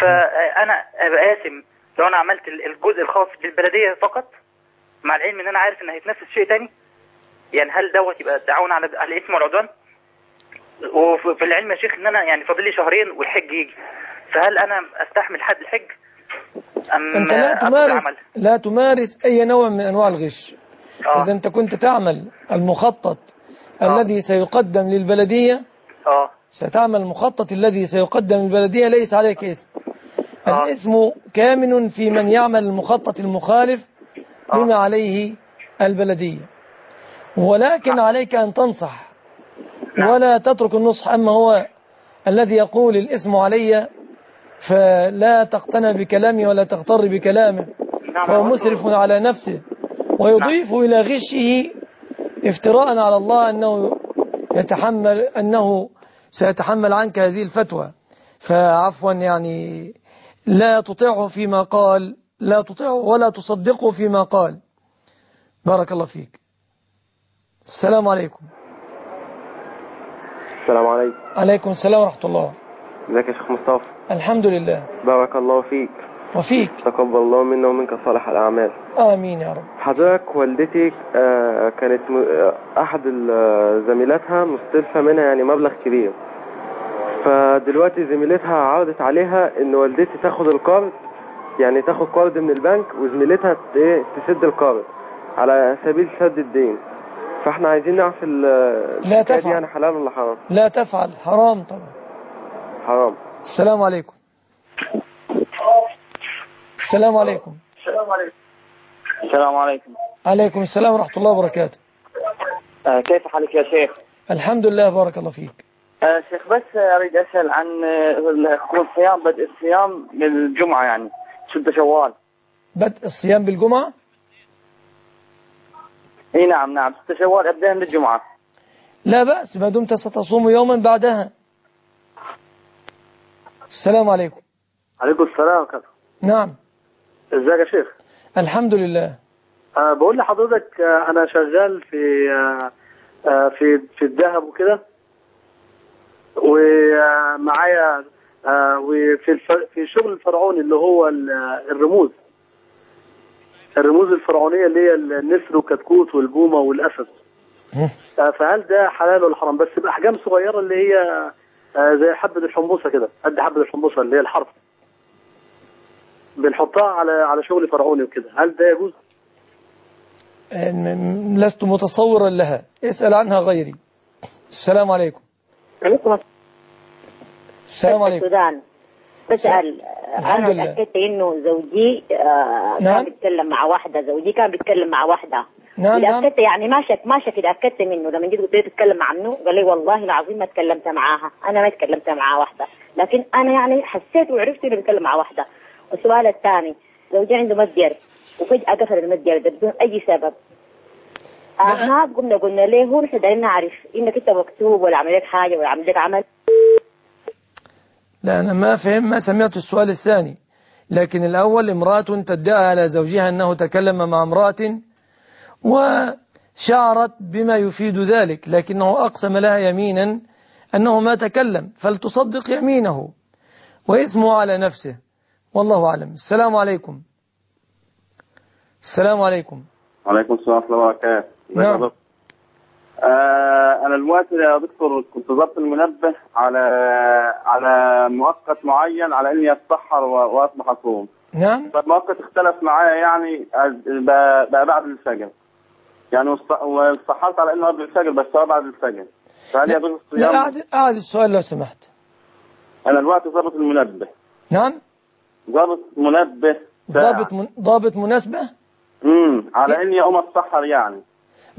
فأنا أبقى قاسم لو أنا عملت الجزء الخاص بالبلدية فقط مع العلم إن أنا عارف إن هيتنفذ شيء تاني. يعني هل دوت يبقى تعاون على الإثم والعدوان؟ وفي العلم يا شيخ إن أنا يعني فاضل لي شهرين والحج يجي. فهل أنا أستحمل حد الحج؟ أم أنت لا تمارس؟ لا تمارس أي نوع من أنواع الغش. آه. إذا أنت كنت تعمل المخطط الذي سيقدم للبلدية آه. ستعمل المخطط الذي سيقدم للبلدية ليس عليك إثم. الإثم كامن في من يعمل المخطط المخالف لما عليه البلدية. ولكن عليك أن تنصح. ولا تترك النصح أما هو الذي يقول الإثم علي فلا تقتنع بكلامي ولا تغتر بكلامه. فهو مسرف على نفسه. ويضيف إلى غشه افتراء على الله أنه يتحمل أنه سيتحمل عنك هذه الفتوى. فعفوا يعني لا تطيعه فيما قال لا تطيعه ولا تصدقه فيما قال. بارك الله فيك. السلام عليكم. السلام عليكم. عليكم السلام ورحمة الله. إزيك يا شيخ مصطفى؟ الحمد لله. بارك الله فيك. وفيك. تقبل الله منا ومنك صالح الأعمال. آمين يا رب. حضرتك والدتي آه، كانت آه، أحد ال- زميلاتها مستلفة منها يعني مبلغ كبير. فدلوقتي زميلتها عرضت عليها إن والدتي تاخد القرض يعني تاخد قرض من البنك وزميلتها تسد القرض على سبيل سد الدين. فاحنا عايزين نعرف ال- لا دي تفعل. يعني حلال ولا حرام؟ لا تفعل. حرام طبعا. حرام. السلام عليكم. السلام عليكم. السلام عليكم. السلام عليكم عليكم السلام ورحمة الله وبركاته. آه كيف حالك يا شيخ؟ الحمد لله بارك الله فيك. آه شيخ بس أريد أسأل عن آه، يكون صيام بدء الصيام للجمعه يعني ستة شوال. بدء الصيام بالجمعة؟ إي نعم نعم. ستة شوال ابدا من الجمعه لا بأس ما دمت ستصوم يوما بعدها. السلام عليكم. عليكم السلام كده نعم. إزيك يا شيخ؟ الحمد لله. أه بقول لحضرتك آه، أنا شغال في آه، آه، في في الذهب وكده. ومعايا آه، وفي. في الشغل الفرعوني اللي هو ال- الرموز. الرموز الفرعونية اللي هي النسر والكتكوت والبومة والأسد. آه، فهل ده حلال ولا حرام؟ بس بأحجام صغيرة اللي هي آه، زي حبة الحمصة كده قد حبة الحمصة اللي هي الحرف. بنحطها على على شغل فرعوني وكده. هل ده يجوز؟ م- لست متصورا لها. اسأل عنها غيري. السلام عليكم. عليكم السلام عليكم. السودان. بسأل أنا لله. اتأكدت إنه زوجي آه نعم. كان بيتكلم مع واحدة زوجي كان بيتكلم مع واحدة. نعم، نعم. أكدت يعني ما شك ما شك إذا أكدت منه. لما جيت قلت له تتكلم مع منه قال لي والله العظيم ما تكلمت معاها. أنا ما تكلمت مع واحدة. لكن أنا يعني حسيت وعرفت إنه بيتكلم مع واحدة. والسؤال الثاني زوجي عنده متجر وفجأة قفل المتجر ده بدون أي سبب. آه قمنا قلنا ليه هو نحن دايرين نعرف إنك أنت مكتوب ولا عمل لك حاجة ولا عمل لك عمل. لا أنا ما فهم ما سمعت السؤال الثاني. لكن الأول امرأة تدعي على زوجها أنه تكلم مع امرأة وشعرت بما يفيد ذلك لكنه أقسم لها يمينا أنه ما تكلم فلتصدق يمينه واسمه على نفسه. والله أعلم. السلام عليكم. السلام عليكم. وعليكم السلام ورحمة الله وبركاته. نعم. دكتور؟ آه أنا دلوقتي يا دكتور كنت ظبط المنبه على على مؤقت معين على إني أتسحر و- وأصبح أصوم. نعم. فالمؤقت اختلف معايا يعني بقى بعد الفجر. يعني وصحرت على إنه قبل الفجر بس هو بعد الفجر. فهل يجوز لا الصيام؟ أعد, أعد السؤال لو سمحت. أنا دلوقتي ظابط المنبه. نعم. ظابط منبه. ضابط من ضابط مناسبة؟ امم على إني أقوم أتسحر يعني.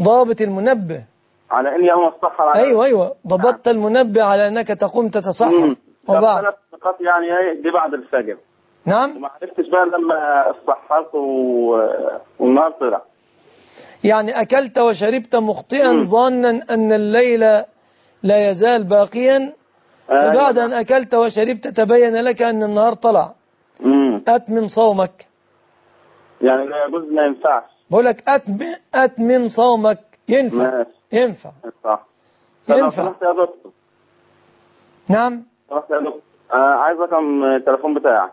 ضابط المنبه. على إني أقوم أتسحر على أيوة أيوة. ضبطت المنبه على أنك تقوم تتصحر. مم. وبعد. ثلاث نقاط يعني إيه دي بعد الفجر. نعم. وما عرفتش بقى لما اتسحرت و... والنهار طلع. يعني أكلت وشربت مخطئا ظانا أن الليل لا يزال باقيا. فبعد أن أكلت وشربت تبين لك أن النهار طلع. أتمم صومك. يعني لا يجوز ما ينفعش. بقول لك أتمم, أتمم صومك. ينفع. ماشي. ينفع. صح ينفع. نعم. آه عايز رقم التليفون بتاعك.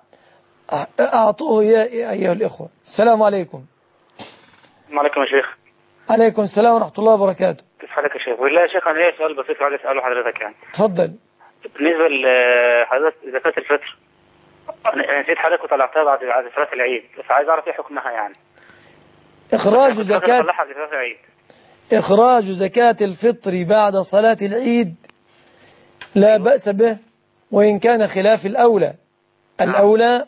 أ- أعطوه يا أيها الإخوة. السلام عليكم. عليكم يا شيخ. عليكم السلام ورحمة الله وبركاته. كيف حالك يا شيخ؟ والله يا شيخ أنا ليا سؤال بسيط عايز أسأله حضرتك يعني. تفضل. بالنسبة لحضرتك زكاه الفطر أنا نسيت حضرتك وطلعتها بعد بعد صلاة العيد بس عايز أعرف إيه حكمها يعني. إخراج كنت إخراج زكاة الفطر بعد صلاة العيد لا بأس به وإن كان خلاف الأولى. الأولى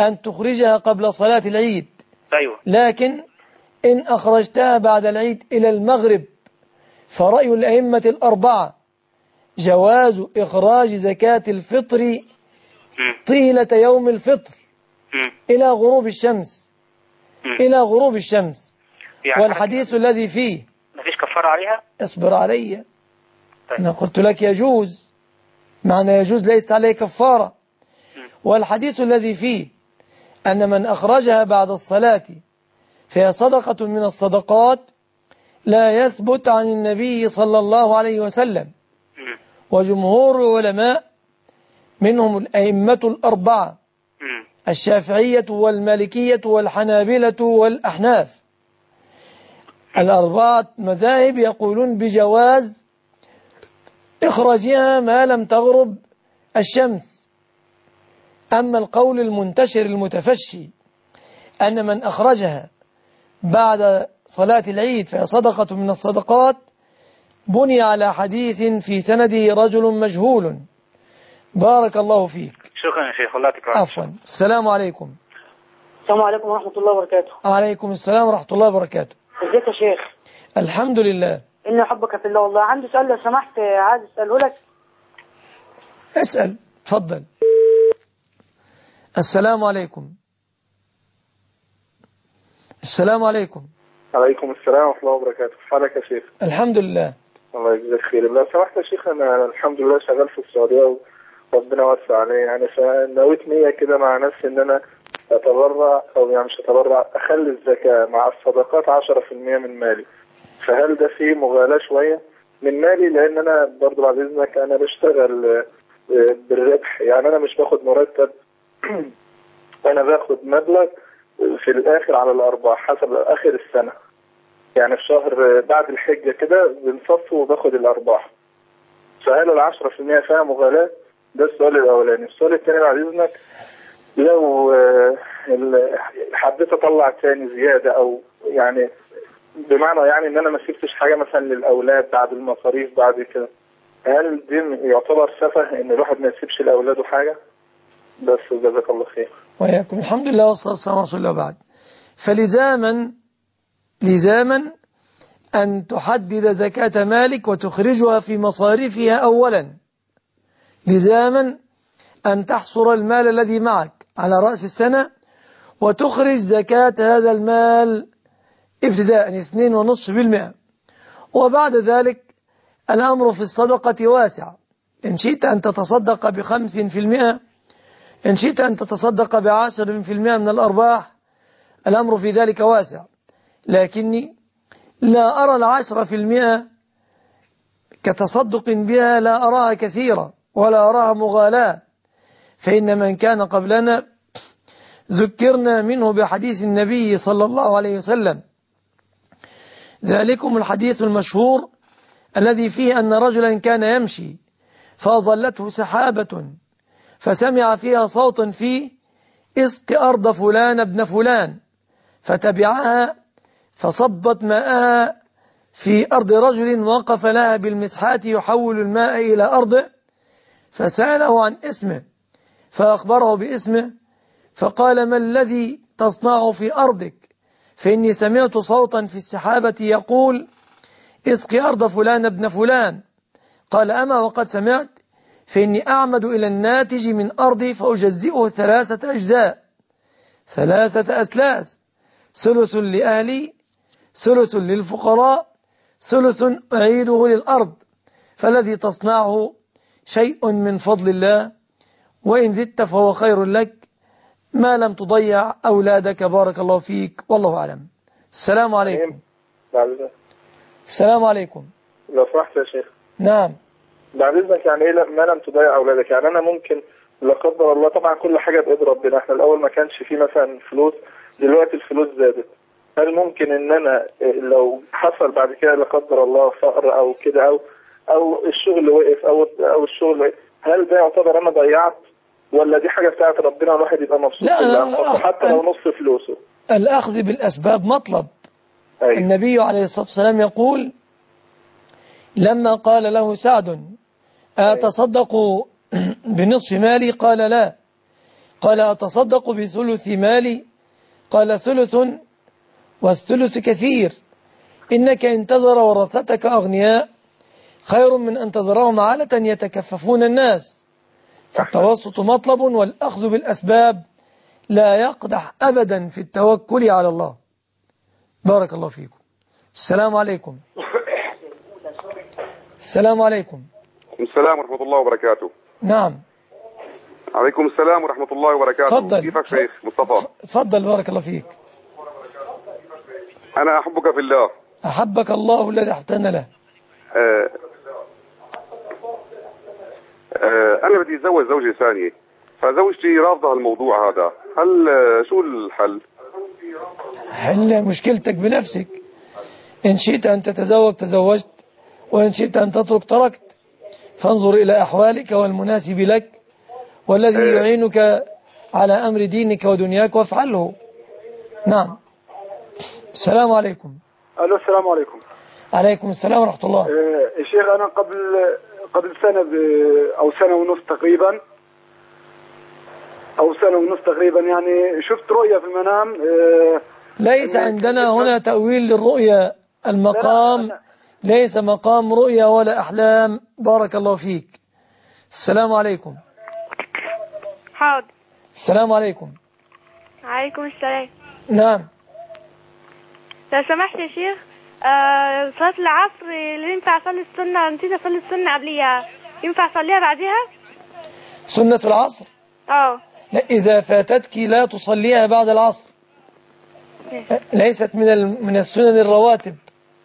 أن تخرجها قبل صلاة العيد. أيوه. لكن إن أخرجتها بعد العيد إلى المغرب فرأي الأئمة الأربعة جواز إخراج زكاة الفطر طيلة يوم الفطر إلى غروب الشمس. إلى غروب الشمس. يعني والحديث الذي فيه كفاره عليها؟ اصبر علي. أنا قلت لك يجوز. معنى يجوز ليست عليه كفارة. والحديث الذي فيه أن من أخرجها بعد الصلاة فهي صدقة من الصدقات لا يثبت عن النبي صلى الله عليه وسلم. وجمهور العلماء منهم الأئمة الأربعة. الشافعية والمالكية والحنابلة والأحناف. الأربعة مذاهب يقولون بجواز إخراجها ما لم تغرب الشمس. أما القول المنتشر المتفشي أن من أخرجها بعد صلاة العيد فهي صدقة من الصدقات بني على حديث في سنده رجل مجهول. بارك الله فيك. شكرا يا شيخ الله يعطيك العافية. عفوا. السلام عليكم. السلام عليكم ورحمة الله وبركاته. عليكم السلام ورحمة الله وبركاته. ازيك يا شيخ؟ الحمد لله. إني أحبك في الله. والله عندي سؤال لو سمحت عايز أسأله لك اسأل. تفضل السلام عليكم. السلام عليكم. عليكم السلام ورحمة الله وبركاته. حالك يا شيخ؟ الحمد لله. الله يجزاك خير. لو سمحت يا شيخ أنا الحمد لله شغال في السعودية وربنا وسع علي يعني فنويت نية كده مع نفسي إن أنا أتبرع أو يعني مش أتبرع أخلي الزكاة مع الصدقات 10% من مالي. فهل ده فيه مغالاة شوية؟ من مالي لأن أنا برضو بعد إذنك أنا بشتغل آه، بالربح. يعني أنا مش باخد مرتب (clears throat) أنا باخد مبلغ في الآخر على الأرباح حسب آخر السنة. يعني في شهر بعد الحجة كده بنصف وباخد الأرباح. فهل ال 10% فيها مغالاة؟ ده السؤال الأولاني، السؤال الثاني بعد إذنك لو آه، حبيت أطلع تاني زيادة أو يعني بمعنى يعني إن أنا ما سبتش حاجة مثلا للأولاد بعد المصاريف بعد كده هل دي يعتبر سفه إن الواحد ما يسيبش لأولاده حاجة؟ بس جزاك الله خير. وإياكم الحمد لله والصلاة والسلام على رسول الله بعد فلزاما لزاما أن تحدد زكاة مالك وتخرجها في مصاريفها أولا لزاما أن تحصر المال الذي معك على رأس السنة وتخرج زكاة هذا المال ابتداء 2.5% وبعد ذلك الأمر في الصدقة واسع. إن شئت أن تتصدق بخمس في المئة إن شئت أن تتصدق بعشر في المئة من الأرباح الأمر في ذلك واسع. لكني لا أرى العشرة في المئة كتصدق بها لا أراها كثيرة ولا أراها مغالاة. فإن من كان قبلنا ذكرنا منه بحديث النبي صلى الله عليه وسلم. ذلكم الحديث المشهور الذي فيه أن رجلا كان يمشي فأظلته سحابة فسمع فيها صوتا فيه إسق أرض فلان ابن فلان فتبعها فصبت ماءها في أرض رجل وقف لها بالمسحات يحول الماء إلى أرضه فسأله عن اسمه. فأخبره باسمه فقال ما الذي تصنع في أرضك؟ فإني سمعت صوتا في السحابة يقول اسقي أرض فلان ابن فلان. قال أما وقد سمعت؟ فإني أعمد إلى الناتج من أرضي فأجزئه ثلاثة أجزاء. ثلاثة أثلاث. ثلث لأهلي ثلث للفقراء ثلث أعيده للأرض. فالذي تصنعه شيء من فضل الله وإن زدت فهو خير لك. ما لم تضيع أولادك. بارك الله فيك. والله أعلم. السلام عليكم. السلام عليكم. لو سمحت يا شيخ. نعم. بعد اذنك يعني إيه ما لم تضيع أولادك؟ يعني أنا ممكن لا قدر الله طبعا كل حاجة بإيد ربنا. إحنا الأول ما كانش فيه مثلا فلوس دلوقتي الفلوس زادت. هل ممكن إن أنا لو حصل بعد كده لا قدر الله فقر أو كده أو أو الشغل وقف أو أو الشغل وقف هل ده يعتبر أنا ضيعت؟ ولا دي حاجة بتاعت ربنا الواحد يبقى مبسوط لا، لا، أنفقه لا، حتى لو نص فلوسه. الأخذ بالأسباب مطلب. أيوة. النبي عليه الصلاة والسلام يقول لما قال له سعد أتصدق (clears throat) بنصف مالي؟ قال لا. قال أتصدق بثلث مالي؟ قال ثلث والثلث كثير. إنك إن تذر ورثتك أغنياء خير من أن تذرهم عالة يتكففون الناس. فالتوسط مطلب والأخذ بالأسباب لا يقدح أبدا في التوكل على الله. بارك الله فيكم. السلام عليكم. السلام عليكم. السلام ورحمة الله وبركاته. نعم. عليكم السلام ورحمة الله وبركاته. تفضل. كيفك شيخ مصطفى؟ تفضل بارك الله فيك. أنا أحبك في الله. أحبك الله الذي احتنى له آه آه أنا بدي أتزوج زوجة ثانية. فزوجتي رافضة الموضوع هذا. هل آه، شو الحل؟ حل مشكلتك بنفسك؟ إن شئت أن تتزوج تزوجت. وإن شئت أن تترك تركت. فانظر إلى أحوالك والمناسب لك. والذي يعينك على أمر دينك ودنياك وافعله. نعم. السلام عليكم. ألو السلام عليكم. عليكم السلام ورحمة الله. آه، يا شيخ أنا قبل قبل سنة ب... أو سنة ونص تقريبا. أو سنة ونص تقريبا يعني. شفت رؤية في المنام آه، ليس عندنا هنا تأويل للرؤيا المقام ليس مقام رؤيا ولا أحلام. بارك الله فيك. السلام عليكم. حاضر. السلام عليكم. عليكم السلام. نعم. لو سمحت يا شيخ آه صلاة العصر اللي ينفع أصلي السنة نسيت أصلي السنة قبليها. ينفع أصليها بعدها؟ سنة العصر؟ آه. لا إذا فاتتك لا تصليها بعد العصر. ليست من ال- من السنن الرواتب.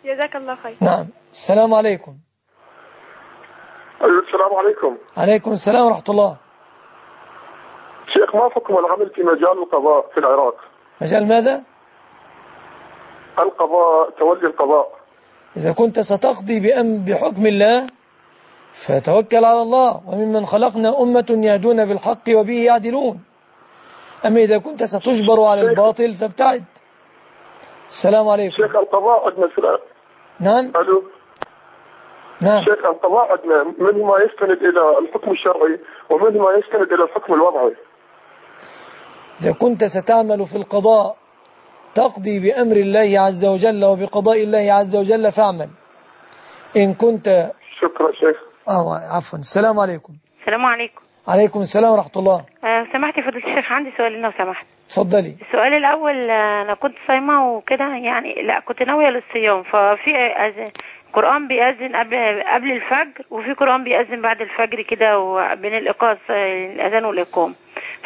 جزاك الله خير. نعم. السلام عليكم. أيوة السلام عليكم. عليكم السلام ورحمة الله. شيخ ما حكم العمل في مجال القضاء في العراق؟ مجال ماذا؟ القضاء تولي القضاء. إذا كنت ستقضي بأم بحكم الله فتوكل على الله. وممن خلقنا أمة يهدون بالحق وبه يعدلون. أما إذا كنت ستجبر على الباطل فابتعد. السلام عليكم. شيخ القضاء في العراق نعم. ألو. نعم. شيخ القضاء عندنا منه ما يستند إلى الحكم الشرعي ومنه ما يستند إلى الحكم الوضعي؟ إذا كنت ستعمل في القضاء تقضي بأمر الله عز وجل وبقضاء الله عز وجل فاعمل. إن كنت شكرا شيخ. آه عفوا. السلام عليكم. السلام عليكم. عليكم السلام ورحمة الله. آه سمحتي فضيلة الشيخ عندي سؤالين لو سمحت. اتفضلي. السؤال الأول آه، أنا كنت صايمة وكده يعني لا كنت ناوية للصيام ففي أذان قرآن بيأذن قبل قبل الفجر وفي قرآن بيأذن بعد الفجر كده وبين الإيقاظ آه، الأذان والإقامة.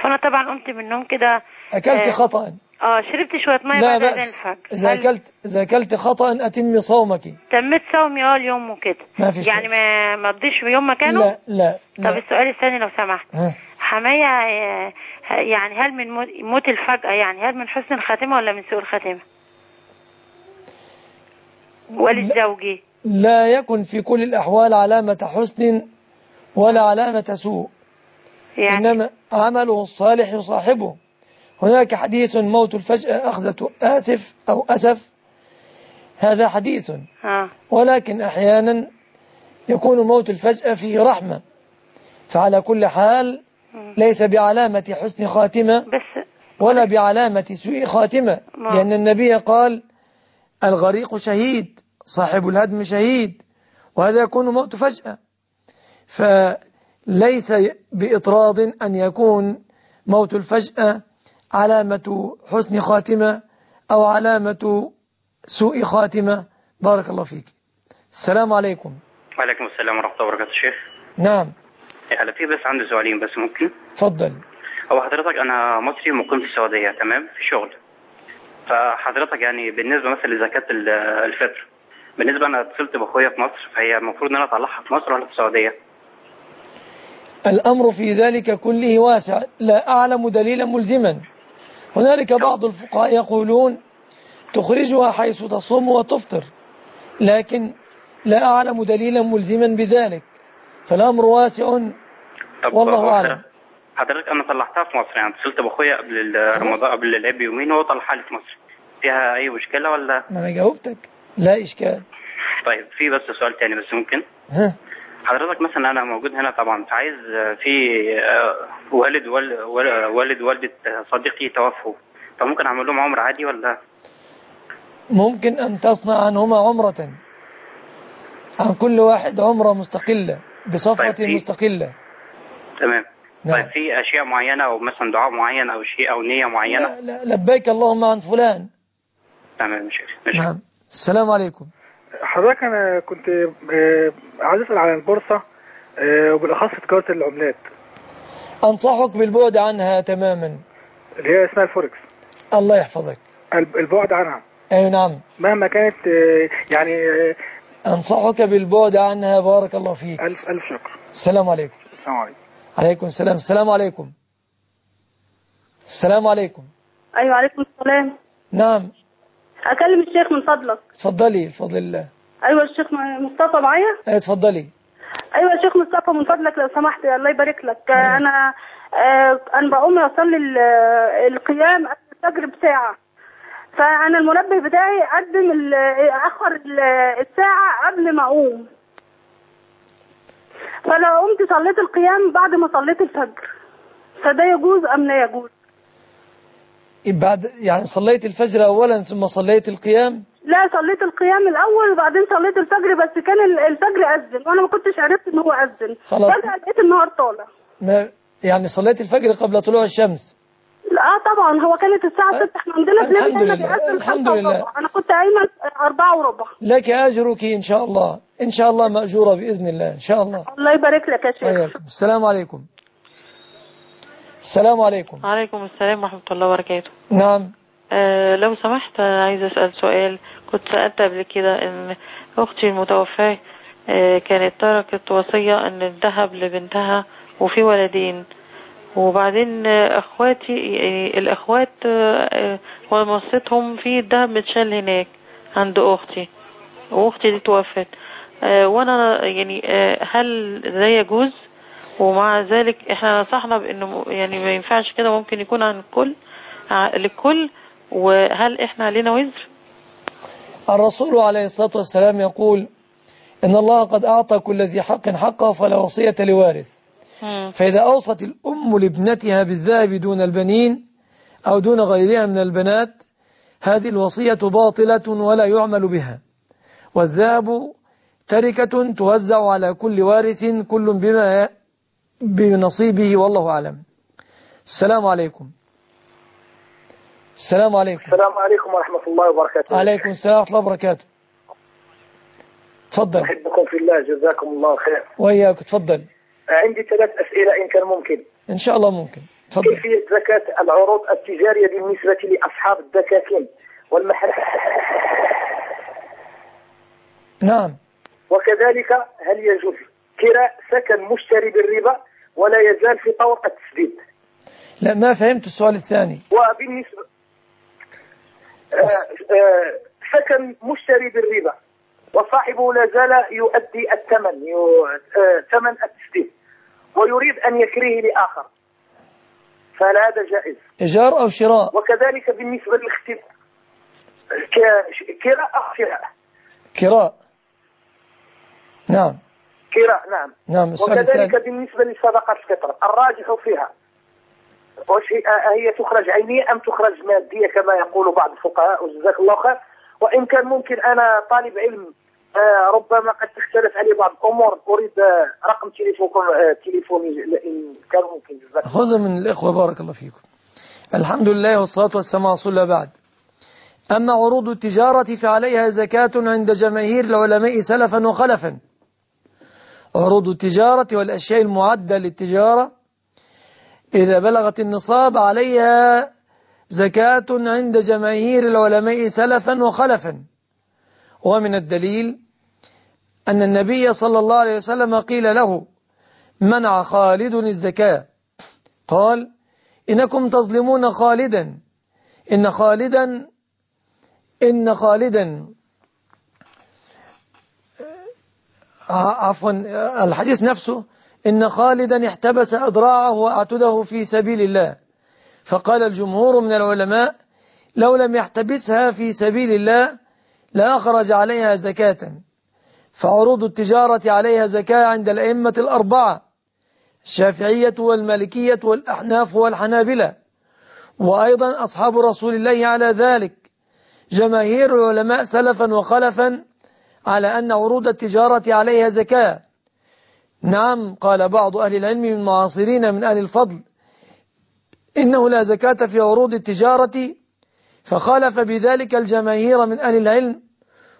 فأنا طبعا قمت من النوم كده أكلت خطأ. آه شربت شوية مية لا بعد بأس الفجر. إذا أكلت إذا أكلت خطأ أتم صومك. تمت صومي آه اليوم وكده. ما فيش يعني. ما ما اضيش يوم مكانه؟ لا لا طب لا السؤال الثاني لو سمحت. حماية آه، يعني هل من موت- موت الفجأة يعني هل من حسن الخاتمة ولا من سوء الخاتمة؟ وللزوجي لا يكن في كل الأحوال علامة حسن ولا علامة سوء. يعني إنما عمله الصالح يصاحبه. هناك حديث موت الفجأة أخذة آسف أو أسف. هذا حديث. ولكن أحيانا يكون موت الفجأة فيه رحمة. فعلى كل حال ليس بعلامة حسن خاتمة ولا بعلامة سوء خاتمة. لأن النبي قال الغريق شهيد صاحب الهدم شهيد. وهذا يكون موت فجأة فليس بإطراد أن يكون موت الفجأة علامة حسن خاتمة أو علامة سوء خاتمة. بارك الله فيك. السلام عليكم. وعليكم السلام ورحمة الله وبركاته شيخ. نعم. هلا في بس عندي سؤالين بس ممكن؟ تفضل. هو حضرتك أنا مصري مقيم في السعودية تمام؟ في شغل. فحضرتك يعني بالنسبة مثلا لزكاة ال- الفطر بالنسبة أنا اتصلت بأخويا في مصر فهي المفروض إن أنا أطلعها في مصر ولا في السعودية؟ الأمر في ذلك كله واسع. لا أعلم دليلا ملزما. هنالك بعض الفقهاء يقولون تخرجها حيث تصوم وتفطر لكن لا أعلم دليلا ملزما بذلك فالأمر واسع. والله أعلم. حضرتك أنا طلعتها في مصر يعني اتصلت بأخويا قبل رمضان قبل العيد بيومين وهو طلعها لي في مصر. فيها أي مشكلة ولا؟ ما أنا جاوبتك. لا إشكال. طيب في بس سؤال تاني بس ممكن؟ ها. حضرتك مثلا أنا موجود هنا طبعا فعايز في آه، والد وال- وال- والد والدة صديقي توفوا. فممكن أعمل لهم عمر عادي ولا؟ ممكن أن تصنع عنهما عمرة. عن كل واحد عمرة مستقلة بصفحة طيب، مستقلة. تمام. نعم. طيب في أشياء معينة أو مثلا دعاء معين أو شيء أو نية معينة؟ لا لا لبيك اللهم عن فلان. تمام ماشي. نعم. السلام عليكم. حضرتك أنا كنت آه، عايز أسأل عن البورصة آه، وبالأخص تجاره العملات. أنصحك بالبعد عنها تماما. اللي هي اسمها الفوركس. الله يحفظك. الب- البعد عنها. أي نعم. مهما كانت آه، يعني أنصحك بالبعد عنها. بارك الله فيك. ألف ألف شكر. السلام عليكم. السلام عليكم. عليكم السلام. السلام عليكم. السلام عليكم. أيوه عليكم السلام. نعم. أكلم الشيخ من فضلك. تفضلي بفضل الله. أيوه الشيخ مصطفى معايا؟ إيه تفضلي. أيوه الشيخ مصطفى من فضلك لو سمحت الله يبارك لك. آه، أنا آه، أنا بقوم أصلي ال- القيام قبل الفجر بساعة. فأنا المنبه بتاعي قدم أخر ال- الساعة قبل ما أقوم. فلو قمت صليت القيام بعد ما صليت الفجر فده يجوز أم لا يجوز؟ بعد يعني صليت الفجر أولا ثم صليت القيام؟ لا صليت القيام الأول وبعدين صليت الفجر بس كان ال- الفجر أذن وأنا ما كنتش عرفت إن هو أذن. خلاص. فجأة لقيت النهار طالع. يعني صليت الفجر قبل طلوع الشمس؟ لا آه طبعا. هو كانت الساعة 6 إحنا عندنا الحمد لله، الحمد لله. أنا كنت قايمه 4 وربع. لك أجرك إن شاء الله. إن شاء الله مأجورة بإذن الله إن شاء الله. الله يبارك لك يا شيخ. السلام عليكم. السلام عليكم. عليكم السلام ورحمة الله وبركاته. نعم. آه لو سمحت عايزة أسأل سؤال. كنت سألت قبل كده إن أختي المتوفاة آه، كانت تركت وصية إن الذهب لبنتها وفي ولدين. وبعدين آه، أخواتي يعني الأخوات آه، آه، وصيتهم في الذهب متشال هناك عند أختي. وأختي دي توفت. وأنا يعني هل ده يجوز؟ ومع ذلك إحنا نصحنا بإنه يعني ما ينفعش كده ممكن يكون عن الكل للكل وهل إحنا علينا وزر؟ الرسول عليه الصلاة والسلام يقول إن الله قد أعطى كل ذي حق حقه فلا وصية لوارث. فإذا أوصت الأم لابنتها بالذهب دون البنين أو دون غيرها من البنات هذه الوصية باطلة ولا يعمل بها. والذهب تركة توزع على كل وارث كل بما بنصيبه والله أعلم. السلام عليكم. السلام عليكم. السلام عليكم ورحمة الله وبركاته. عليكم السلام ورحمة الله وبركاته. تفضل. أحبكم في الله جزاكم الله خير. وإياك تفضل. عندي ثلاث أسئلة إن كان ممكن. إن شاء الله ممكن. تفضل. كيفية زكاة العروض التجارية بالنسبة لأصحاب الدكاكين والمحل نعم. وكذلك هل يجوز كراء سكن مشتري بالربا؟ ولا يزال في طور التسديد. لا ما فهمت السؤال الثاني. وبالنسبة آه، آه، سكن مشتري بالربا وصاحبه لا زال يؤدي الثمن آه، ثمن التسديد ويريد أن يكريه لآخر. فهل هذا جائز. إيجار أو شراء؟ وكذلك بالنسبة للاختلاف ك- كراء أو شراء. كراء. نعم. كراء نعم. نعم وكذلك بالنسبة لصدقة الفطر الراجح فيها. وش هي هي تخرج عينية أم تخرج مادية كما يقول بعض الفقهاء؟ وجزاك الله خير. وإن كان ممكن أنا طالب علم آه، ربما قد تختلف علي بعض الأمور. أريد آه، رقم تليفون آه، تليفوني إن كان ممكن. جزاك الله خذ من الإخوة بارك الله فيكم. الحمد لله والصلاة والسلام على رسول الله بعد. أما عروض التجارة فعليها زكاة عند جماهير العلماء سلفا وخلفا. عروض التجارة والأشياء المعدة للتجارة. إذا بلغت النصاب عليها زكاة عند جماهير العلماء سلفا وخلفا. ومن الدليل أن النبي صلى الله عليه وسلم قيل له منع خالد الزكاة؟ قال إنكم تظلمون خالدا. إن خالدا إن خالدا عفوا الحديث نفسه إن خالدا احتبس أذراعه وأعتده في سبيل الله. فقال الجمهور من العلماء لو لم يحتبسها في سبيل الله لأخرج عليها زكاة. فعروض التجارة عليها زكاة عند الأئمة الأربعة الشافعية والمالكية والأحناف والحنابلة. وأيضا أصحاب رسول الله على ذلك. جماهير العلماء سلفا وخلفا على أن عروض التجارة عليها زكاة. نعم قال بعض أهل العلم من معاصرين من أهل الفضل إنه لا زكاة في عروض التجارة. فخالف بذلك الجماهير من أهل العلم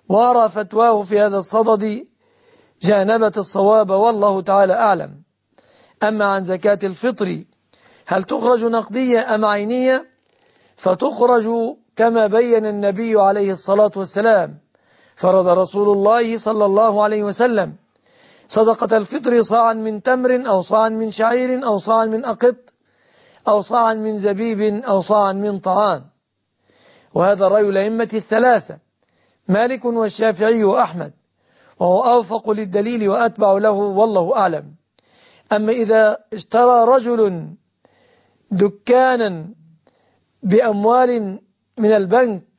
وأرى فتواه في هذا الصدد جانبة الصواب والله تعالى أعلم. أما عن زكاة الفطر هل تخرج نقدية أم عينية؟ فتخرج كما بين النبي عليه الصلاة والسلام. فرض رسول الله صلى الله عليه وسلم. صدقة الفطر صاعا من تمر أو صاعا من شعير أو صاعا من أقط أو صاعا من زبيب أو صاعا من طعام. وهذا رأي الأئمة الثلاثة مالك والشافعي وأحمد وهو أوفق للدليل وأتبع له والله أعلم. أما إذا اشترى رجل دكانا بأموال من البنك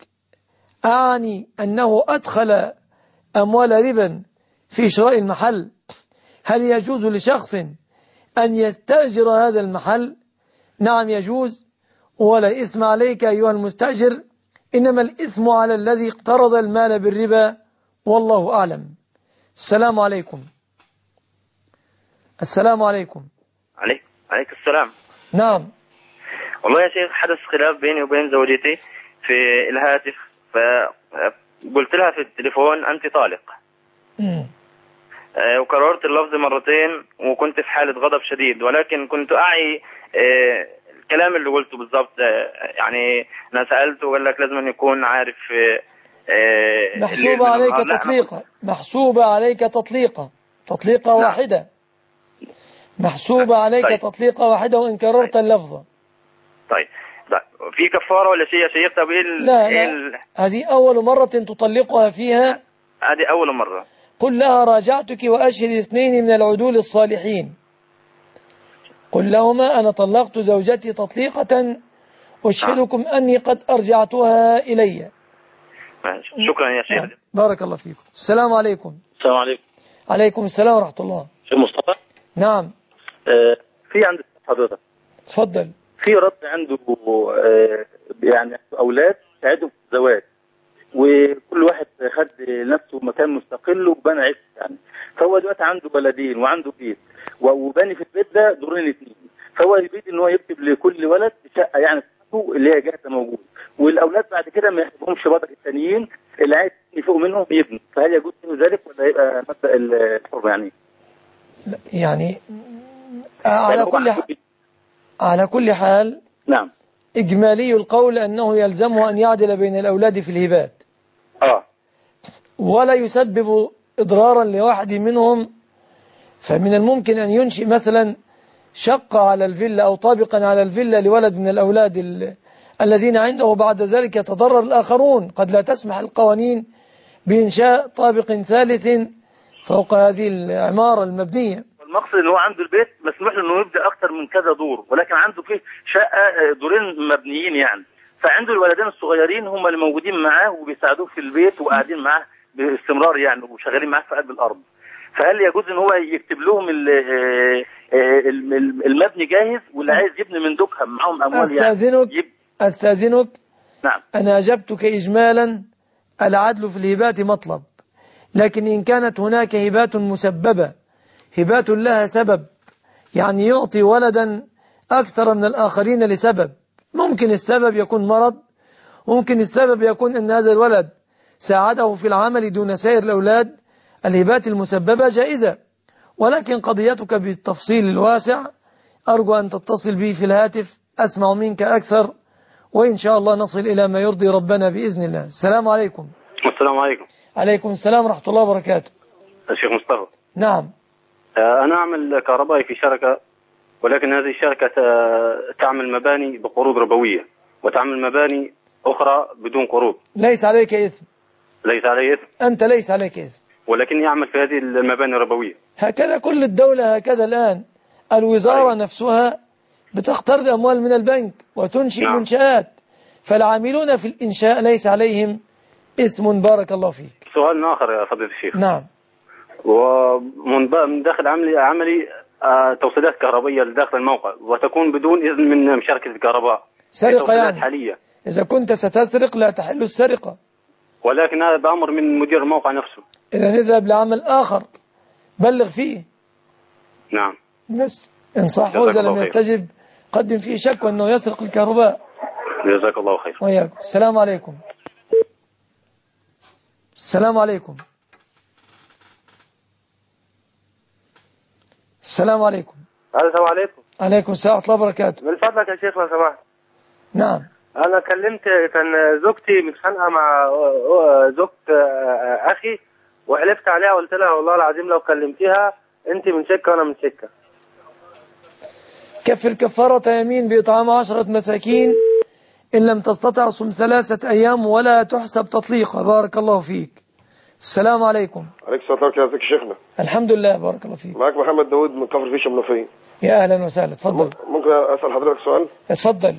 أعني أنه أدخل أموال ربا في شراء المحل. هل يجوز لشخص أن يستأجر هذا المحل؟ نعم يجوز. ولا إثم عليك أيها المستأجر. إنما الإثم على الذي اقترض المال بالربا. والله أعلم. السلام عليكم. السلام عليكم. عليك عليك السلام. نعم. والله يا شيخ حدث خلاف بيني وبين زوجتي في الهاتف. فقلت لها في التليفون أنت طالق. مم. آه، وكررت اللفظ مرتين وكنت في حالة غضب شديد ولكن كنت أعي آه، الكلام اللي قلته بالضبط آه، يعني أنا سألته وقال لك لازم أن يكون عارف محسوبة عليك تطليقة محسوبة عليك تطليقة تطليقة واحدة. محسوبة عليك طيب. تطليقة واحدة وإن كررت اللفظة طيب. لا في كفارة ولا شيء يا شيخ؟ طب إيه ال- لا إيه لا ال- هذه أول مرة تطلقها فيها. هذه أول مرة. قل لها راجعتك وأشهد اثنين من العدول الصالحين. قل لهما أنا طلقت زوجتي تطليقة. أشهدكم أني قد أرجعتها إلي. شكرا يا شيخ. بارك الله فيكم السلام عليكم. السلام عليكم. عليكم السلام ورحمة الله. شيخ مصطفى؟ نعم. آه، في عند حضرتك. تفضل. في رد عنده آه، يعني أولاد ساعدهم في الزواج. وكل واحد خد لنفسه مكان مستقل وبنى عيش يعني. فهو دلوقتي عنده بلدين وعنده بيت. و- وبني في البيت ده دورين الاثنين فهو يريد إن هو يكتب لكل ولد شقة يعني بتاعته اللي هي جاهزة موجودة. والأولاد بعد كده ما يحبهمش بدل التانيين اللي عايز يفوق منهم يبنوا فهل يجوز له ذلك ولا يبقى مبدأ الحر يعني؟ يعني على كل حال على كل حال نعم. إجمالي القول أنه يلزمه أن يعدل بين الأولاد في الهبات. آه. ولا يسبب إضرارا لواحد منهم فمن الممكن أن ينشئ مثلا شقة على الفيلا أو طابقا على الفيلا لولد من الأولاد ال- الذين عنده وبعد ذلك يتضرر الآخرون. قد لا تسمح القوانين بإنشاء طابق ثالث فوق هذه العمارة المبنية. المقصد إن هو عنده البيت مسموح له إنه يبدأ أكتر من كذا دور ولكن عنده فيه شقة آه، دورين مبنيين يعني. فعنده الولدين الصغيرين هم اللي موجودين معاه وبيساعدوه في البيت وقاعدين معاه باستمرار يعني وشغالين معاه في قلب الأرض. فهل يجوز إن هو يكتب لهم آه، آه، الم- الم- المبني جاهز واللي عايز يبني من دوكها معاهم أموال يعني. أستأذنك أستأذنك. نعم. أنا أجبتك إجمالا العدل في الهبات مطلب لكن إن كانت هناك هبات مسببة هبات لها سبب. يعني يعطي ولدا أكثر من الآخرين لسبب. ممكن السبب يكون مرض ممكن السبب يكون أن هذا الولد ساعده في العمل دون سائر الأولاد. الهبات المسببة جائزة. ولكن قضيتك بالتفصيل الواسع. أرجو أن تتصل بي في الهاتف. أسمع منك أكثر. وإن شاء الله نصل إلى ما يرضي ربنا بإذن الله. السلام عليكم. السلام عليكم. عليكم السلام ورحمة الله وبركاته. الشيخ مصطفى. نعم. أنا أعمل كهربائي في شركة ولكن هذه الشركة تعمل مباني بقروض ربوية وتعمل مباني أخرى بدون قروض. ليس عليك إثم. ليس علي إثم. أنت ليس عليك إثم. ولكني أعمل في هذه المباني الربوية. هكذا كل الدولة هكذا الآن. الوزارة نفسها بتقترض أموال من البنك وتنشئ نعم. منشآت. فالعاملون في الإنشاء ليس عليهم إثم. بارك الله فيك. سؤال آخر يا فضيلة الشيخ. نعم. ومن داخل عملي عملي آه، توصيلات كهربائية لداخل الموقع وتكون بدون إذن من شركة الكهرباء. سرقة يعني. حالية. إذا كنت ستسرق لا تحل السرقة. ولكن هذا بأمر من مدير الموقع نفسه. إذا نذهب لعمل آخر. بلغ فيه. نعم. بس إن صح وإذا الله لم. يستجب قدم فيه شكوى أنه يسرق الكهرباء. جزاك الله خير. وإياكم. السلام عليكم. السلام عليكم. السلام عليكم. السلام عليكم. عليكم السلام ورحمة الله وبركاته. من فضلك يا شيخ لو سمحت. نعم. أنا كلمت كان زوجتي متخانقه مع زوجة أخي وحلفت عليها وقلت لها والله العظيم لو كلمتيها أنت من سكة وأنا من سكة. كفر كفارة يمين بإطعام عشرة مساكين إن لم تستطع صم ثلاثة أيام ولا تحسب تطليقا بارك الله فيك. السلام عليكم. عليك السلام عليكم يا شيخنا. الحمد لله بارك الله فيك. معاك محمد داوود من كفر فيشه منوفيه يا أهلا وسهلا تفضل. ممكن أسأل حضرتك سؤال؟ اتفضل.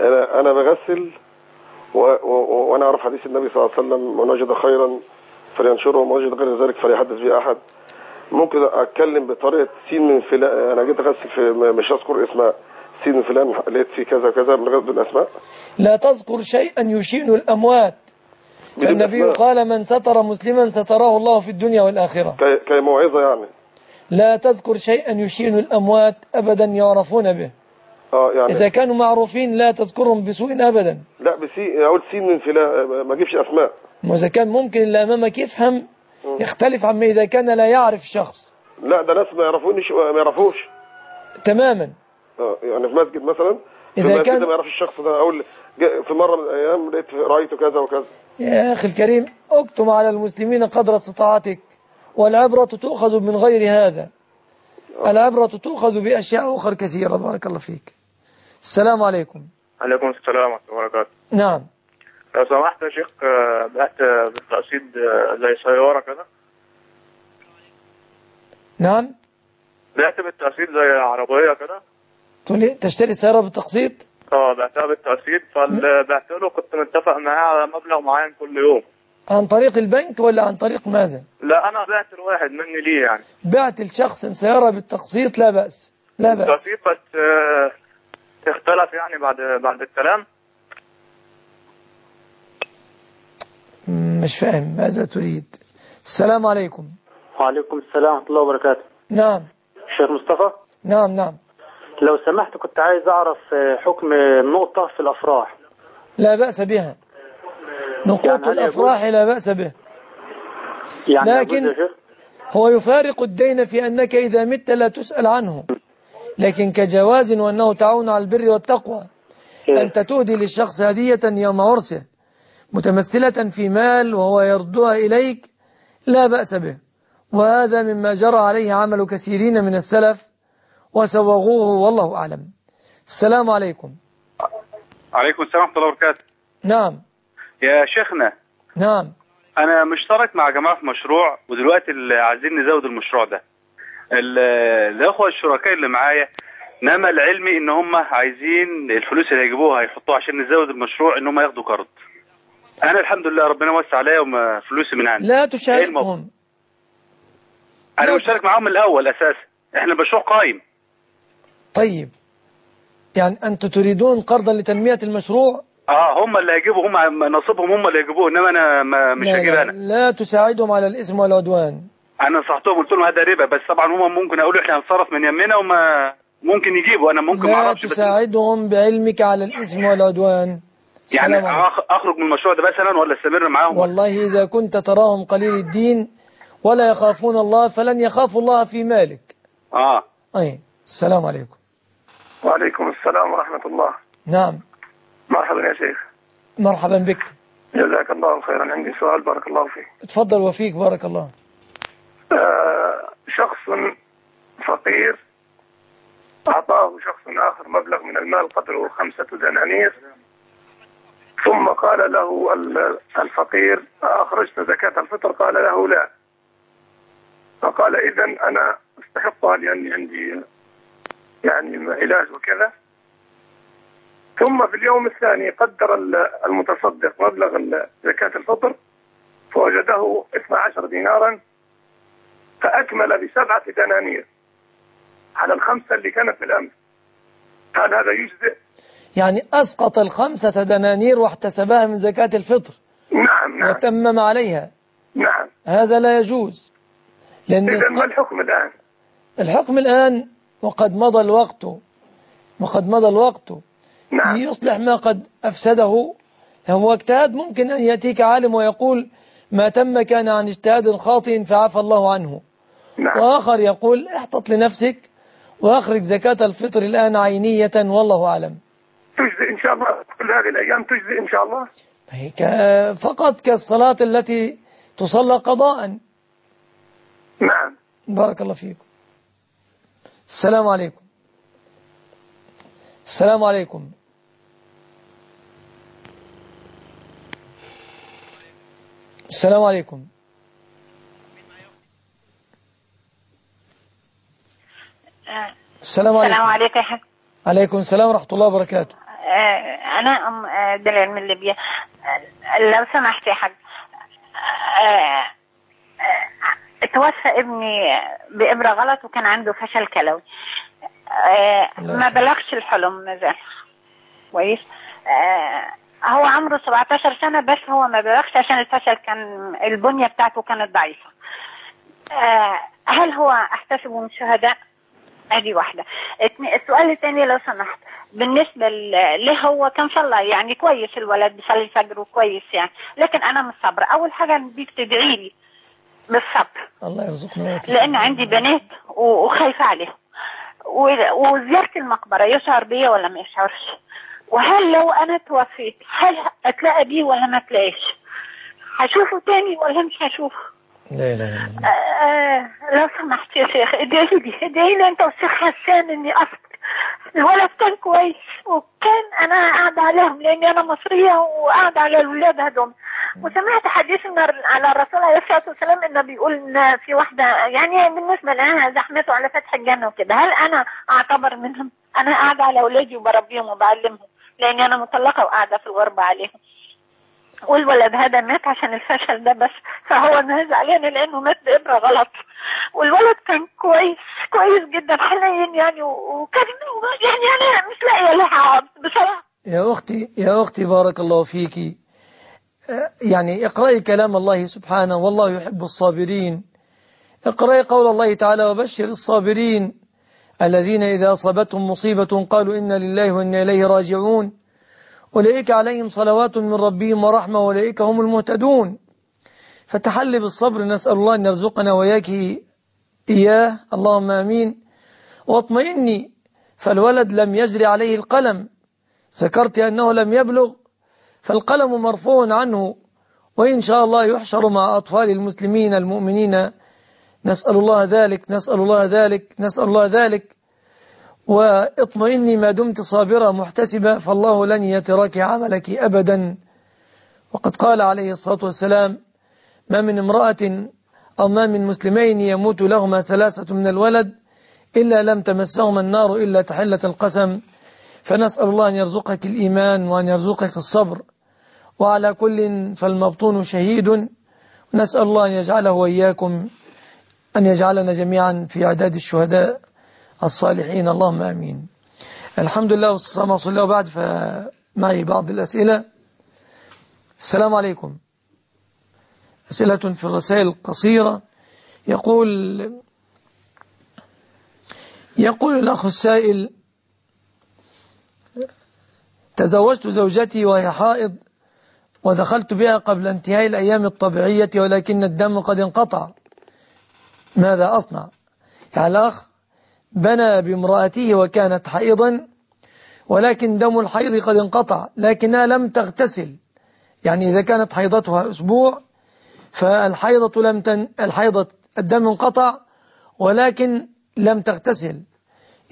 أنا أنا بغسل و... و... وأنا أعرف حديث النبي صلى الله عليه وسلم من وجد خيرا فلينشره ومن وجد غير ذلك فليحدث به أحد. ممكن أتكلم بطريقة سين من فلان أنا جيت أغسل في مش هذكر اسمها سين من فلان لقيت فيه كذا كذا من غير أسماء. لا تذكر شيئا يشين الأموات. فالنبي قال من ستر مسلما ستراه الله في الدنيا والآخرة. كي... كموعظه يعني. لا تذكر شيئا يشين الأموات أبدا يعرفون به. آه يعني إذا كانوا معروفين لا تذكرهم بسوء أبدا. لا بسي أقول سين من فلان ما اجيبش أسماء. وإذا كان ممكن اللي أمامك يفهم يختلف عما إذا كان لا يعرف الشخص لا ده ناس ما يعرفونيش ما يعرفوش. تماما. آه يعني في مسجد مثلا إذا كان- ما يعرفش الشخص ده. أقول في مرة من الأيام لقيت رأيته كذا وكذا. يا أخي الكريم اكتم على المسلمين قدر استطاعتك والعبرة تؤخذ من غير هذا. العبرة تؤخذ بأشياء أخرى كثيرة. بارك الله فيك. السلام عليكم. عليكم السلام ورحمة الله وبركاته. نعم. لو سمحت يا شيخ آه، بعت بالتقسيط آه، زي سيارة كده. نعم. بعت بالتقسيط زي عربية كده. تقول لي تشتري سيارة بالتقسيط آه بعتها بالتقسيط فبعت له كنت متفق معاه على مبلغ معين كل يوم. عن طريق البنك ولا عن طريق ماذا؟ لا أنا بعت لواحد مني ليه يعني. بعت لشخص سيارة بالتقسيط؟ لا بأس لا بأس. تقسيط بس آه، اختلف يعني بعد بعد الكلام. مش فاهم ماذا تريد؟ السلام عليكم. وعليكم السلام ورحمة الله وبركاته. نعم. شيخ مصطفى؟ نعم نعم. لو سمحت كنت عايز أعرف آه، حكم النقطة في الأفراح. لا بأس بها. نقوط يعني؟ الأفراح لا بأس به يعني لكن؟ هو يفارق الدين في أنك إذا مت لا تسأل عنه. لكن كجواز وأنه تعاون على البر والتقوى أنت تهدي للشخص هدية يوم عرسه متمثلة في مال وهو يردها إليك لا بأس به. وهذا مما جرى عليه عمل كثيرين من السلف وسوغوه والله أعلم. السلام عليكم. عليكم السلام ورحمة الله وبركاته. نعم. يا شيخنا نعم. أنا مشترك مع جماعة في مشروع ودلوقتي اللي عايزين نزود المشروع ده. ال- الأخوة الشركاء اللي معايا نما العلمي إن هم عايزين الفلوس اللي هيجيبوها هيحطوها عشان نزود المشروع إن هم ياخدوا قرض أنا الحمد لله ربنا وسع عليا وما فلوسي من عندي. لا إيه؟ تشاركهم. أنا مشترك معاهم من الأول أساسا. إحنا المشروع قايم طيب. يعني أنتم تريدون قرضا لتنمية المشروع؟ آه هم اللي هيجيبوا هم نصيبهم هم اللي هيجيبوه إنما أنا ما مش لا, هجيب أنا. لا تساعدهم على الإثم والعدوان أنا نصحتهم قلت لهم هذا ربا بس طبعا هم ممكن أقول إحنا هنصرف من يمنا وما ممكن يجيبوا أنا ممكن ما لا أعرفش بس تساعدهم بعلمك على الإثم والعدوان يعني أخرج من المشروع ده مثلا ولا أستمر معاهم؟ والله إذا كنت تراهم قليل الدين ولا يخافون الله فلن يخافوا الله في مالك. آه. أي السلام عليكم. وعليكم السلام ورحمة الله. نعم. مرحبا يا شيخ. مرحبا بك. جزاك الله خيرا. عندي سؤال بارك الله فيك. تفضل وفيك بارك الله. آه شخص فقير أعطاه شخص آخر مبلغ من المال قدره خمسة دنانير ثم قال له ال- الفقير أخرجت زكاة الفطر؟ قال له لا. فقال إذا أنا أستحقها لأني عندي يعني علاج وكذا. ثم في اليوم الثاني قدر ال- المتصدق مبلغ زكاة الفطر فوجده 12 دينارا فأكمل بسبعة دنانير على الخمسة اللي كانت بالأمس. هل هذا يجزئ؟ يعني أسقط الخمسة دنانير واحتسبها من زكاة الفطر. نعم نعم. وتمم عليها. نعم. هذا لا يجوز. لأن إذا ما الحكم الآن؟ الحكم الآن وقد مضى الوقت. وقد مضى الوقت. نعم. يصلح ما قد أفسده. هو اجتهاد ممكن أن يأتيك عالم ويقول ما تم كان عن اجتهاد خاطئ فعفى الله عنه. نعم. وآخر يقول احتط لنفسك وأخرج زكاة الفطر الآن عينية والله أعلم. تجزئ إن شاء الله. كل هذه الأيام تجزئ إن شاء الله. فقط كالصلاة التي تصلى قضاء. نعم. بارك الله فيكم السلام عليكم. السلام عليكم. السلام عليكم. السلام عليكم. السلام عليكم يا عليكم السلام ورحمة الله وبركاته. آه، أنا أم آه، دلال من ليبيا. آه، لو سمحت يا حاج توفى ابني بإبرة غلط وكان عنده فشل كلوي. آه، ما بلغش الحلم ما زال. كويس. آه، هو عمره 17 سنة بس هو ما بلغش عشان الفشل كان البنية بتاعته كانت ضعيفة. آه، هل هو احتسبه من الشهداء؟ أدي واحدة. السؤال الثاني لو سمحت. بالنسبة ليه هو كان صلى يعني كويس الولد بيصلي الفجر وكويس يعني. لكن أنا مش صابرة أول حاجة بديك تدعي لي. بالصبر الله يرزقنا لأن عندي بنات و- وخايفة عليهم. و- وزيارة المقبرة يشعر بيا ولا ما يشعرش؟ وهل لو أنا توفيت هل أتلاقى بيه ولا ما اتلاقيش هشوفه تاني ولا مش هشوفه؟ لا إلا الله. آه آه لو سمحت يا شيخ ادعي لي ادعي لي أنت والشيخ حسان إني اصل الولد كان كويس وكان أنا قاعدة عليهم لأني أنا مصرية وقاعدة على الولاد هدول وسمعت حديث إن على الرسول عليه الصلاة والسلام إنه بيقول إن في واحدة يعني بالنسبة لها زحمته على فتح الجنة وكده. هل أنا أعتبر منهم؟ أنا قاعدة على أولادي وبربيهم وبعلمهم لأني أنا مطلقة وقاعدة في الغربة عليهم. والولد هذا مات عشان الفشل ده بس. فهو نهز علينا لأنه مات بإبرة غلط. والولد كان كويس كويس جدا حنين يعني وكان يعني أنا مش لاقية لها عرض بصراحة. يا أختي يا أختي بارك الله فيك. آه، يعني اقرأي كلام الله سبحانه والله يحب الصابرين. اقرأي قول الله تعالى وبشر الصابرين. الذين إذا أصابتهم مصيبة قالوا إنا لله وإنا إليه راجعون. أولئك عليهم صلوات من ربهم ورحمة وأولئك هم المهتدون. فتحل بالصبر نسأل الله أن يرزقنا وياك إياه. اللهم آمين. واطمئني فالولد لم يجري عليه القلم. ذكرت أنه لم يبلغ فالقلم مرفوع عنه. وإن شاء الله يحشر مع أطفال المسلمين المؤمنين. نسأل الله ذلك نسأل الله ذلك نسأل الله ذلك. واطمئني ما دمت صابرة محتسبة فالله لن يترك عملك أبدا. وقد قال عليه الصلاة والسلام ما من امرأة أو ما من مسلمين يموت لهما ثلاثة من الولد إلا لم تمسهما النار إلا تحلة القسم. فنسأل الله أن يرزقك الإيمان وأن يرزقك الصبر. وعلى كل فالمبطون شهيد. نسأل الله أن يجعله وإياكم أن يجعلنا جميعا في عداد الشهداء. الصالحين. اللهم آمين. الحمد لله والصلاة والسلام الله. وبعد فمعي بعض الأسئلة. السلام عليكم. أسئلة في الرسائل القصيرة يقول يقول الأخ السائل تزوجت زوجتي وهي حائض ودخلت بها قبل انتهاء الأيام الطبيعية ولكن الدم قد انقطع. ماذا أصنع؟ يعني الأخ بنى بامرأته وكانت حائضا ولكن دم الحيض قد انقطع لكنها لم تغتسل. يعني إذا كانت حيضتها أسبوع فالحيضة لم تن... الحيضة الدم انقطع ولكن لم تغتسل.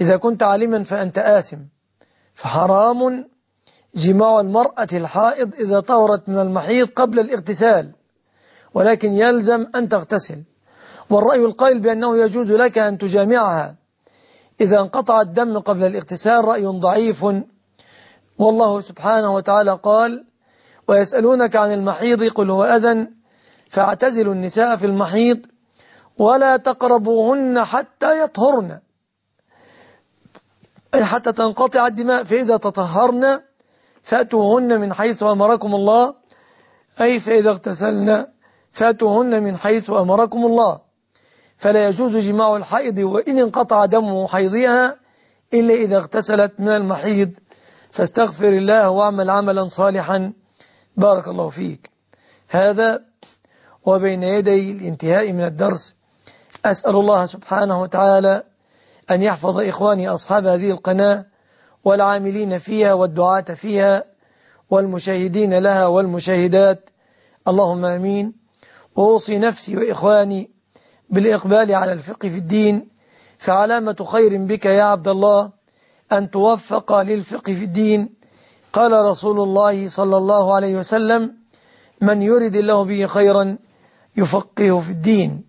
إذا كنت عالما فأنت آثم. فحرام جماع المرأة الحائض إذا طهرت من المحيض قبل الاغتسال ولكن يلزم أن تغتسل. والرأي القائل بأنه يجوز لك أن تجامعها. إذا انقطع الدم قبل الاغتسال رأي ضعيف. والله سبحانه وتعالى قال ويسألونك عن المحيض قل هو أذن فاعتزلوا النساء في المحيض ولا تقربوهن حتى يطهرن. أي حتى تنقطع الدماء فإذا تطهرن فأتوهن من حيث أمركم الله. أي فإذا اغتسلن فأتوهن من حيث أمركم الله. فلا يجوز جماع الحائض وإن انقطع دم حيضها إلا إذا اغتسلت من المحيض. فاستغفر الله واعمل عملا صالحا. بارك الله فيك. هذا وبين يدي الانتهاء من الدرس. أسأل الله سبحانه وتعالى أن يحفظ إخواني أصحاب هذه القناة والعاملين فيها والدعاة فيها والمشاهدين لها والمشاهدات. اللهم آمين. وأوصي نفسي وإخواني بالإقبال على الفقه في الدين فعلامة خير بك يا عبد الله أن توفق للفقه في الدين. قال رسول الله صلى الله عليه وسلم من يرد الله به خيرا يفقهه في الدين.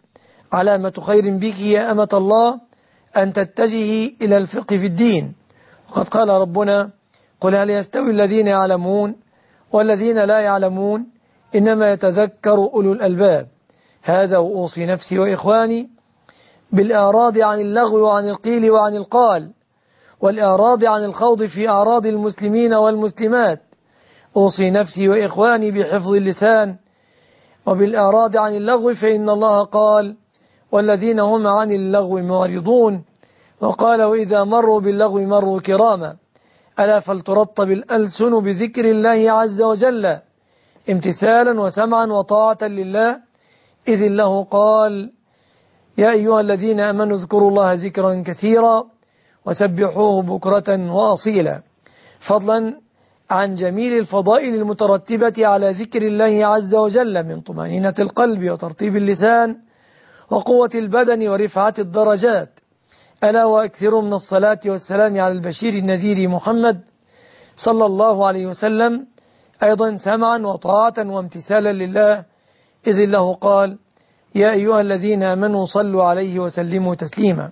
علامة خير بك يا أمة الله أن تتجهي إلى الفقه في الدين. وقد قال ربنا قل هل يستوي الذين يعلمون والذين لا يعلمون إنما يتذكر أولو الألباب. هذا وأوصي نفسي وإخواني بالإعراض عن اللغو وعن القيل وعن القال والإعراض عن الخوض في أعراض المسلمين والمسلمات. أوصي نفسي وإخواني بحفظ اللسان وبالإعراض عن اللغو فإن الله قال والذين هم عن اللغو معرضون وقال وإذا مروا باللغو مروا كراما ألا فلترطب الألسن بذكر الله عز وجل امتثالا وسمعا وطاعة لله؟ إذ الله قال يا أيها الذين أمنوا اذكروا الله ذكرا كثيرا وسبحوه بكرة وأصيلا. فضلا عن جميل الفضائل المترتبة على ذكر الله عز وجل من طمأنينة القلب وترطيب اللسان وقوة البدن ورفعة الدرجات. ألا وأكثروا من الصلاة والسلام على البشير النذير محمد صلى الله عليه وسلم. أيضا سمعا وطاعة وامتثالا لله إذ الله قال يا أيها الذين آمنوا صلوا عليه وسلموا تسليما.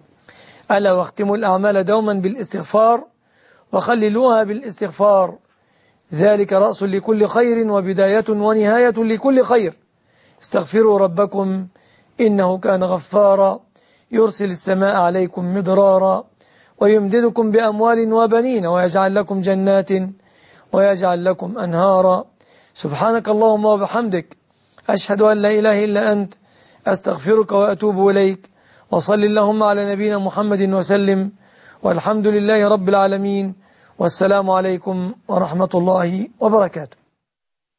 ألا واختموا الأعمال دوما بالاستغفار وخللوها بالاستغفار. ذلك رأس لكل خير وبداية ونهاية لكل خير. استغفروا ربكم إنه كان غفارا. يرسل السماء عليكم مدرارا ويمددكم بأموال وبنين ويجعل لكم جنات ويجعل لكم أنهارا. سبحانك اللهم وبحمدك أشهد أن لا إله إلا أنت أستغفرك وأتوب إليك وصل اللهم على نبينا محمد وسلم والحمد لله رب العالمين والسلام عليكم ورحمة الله وبركاته.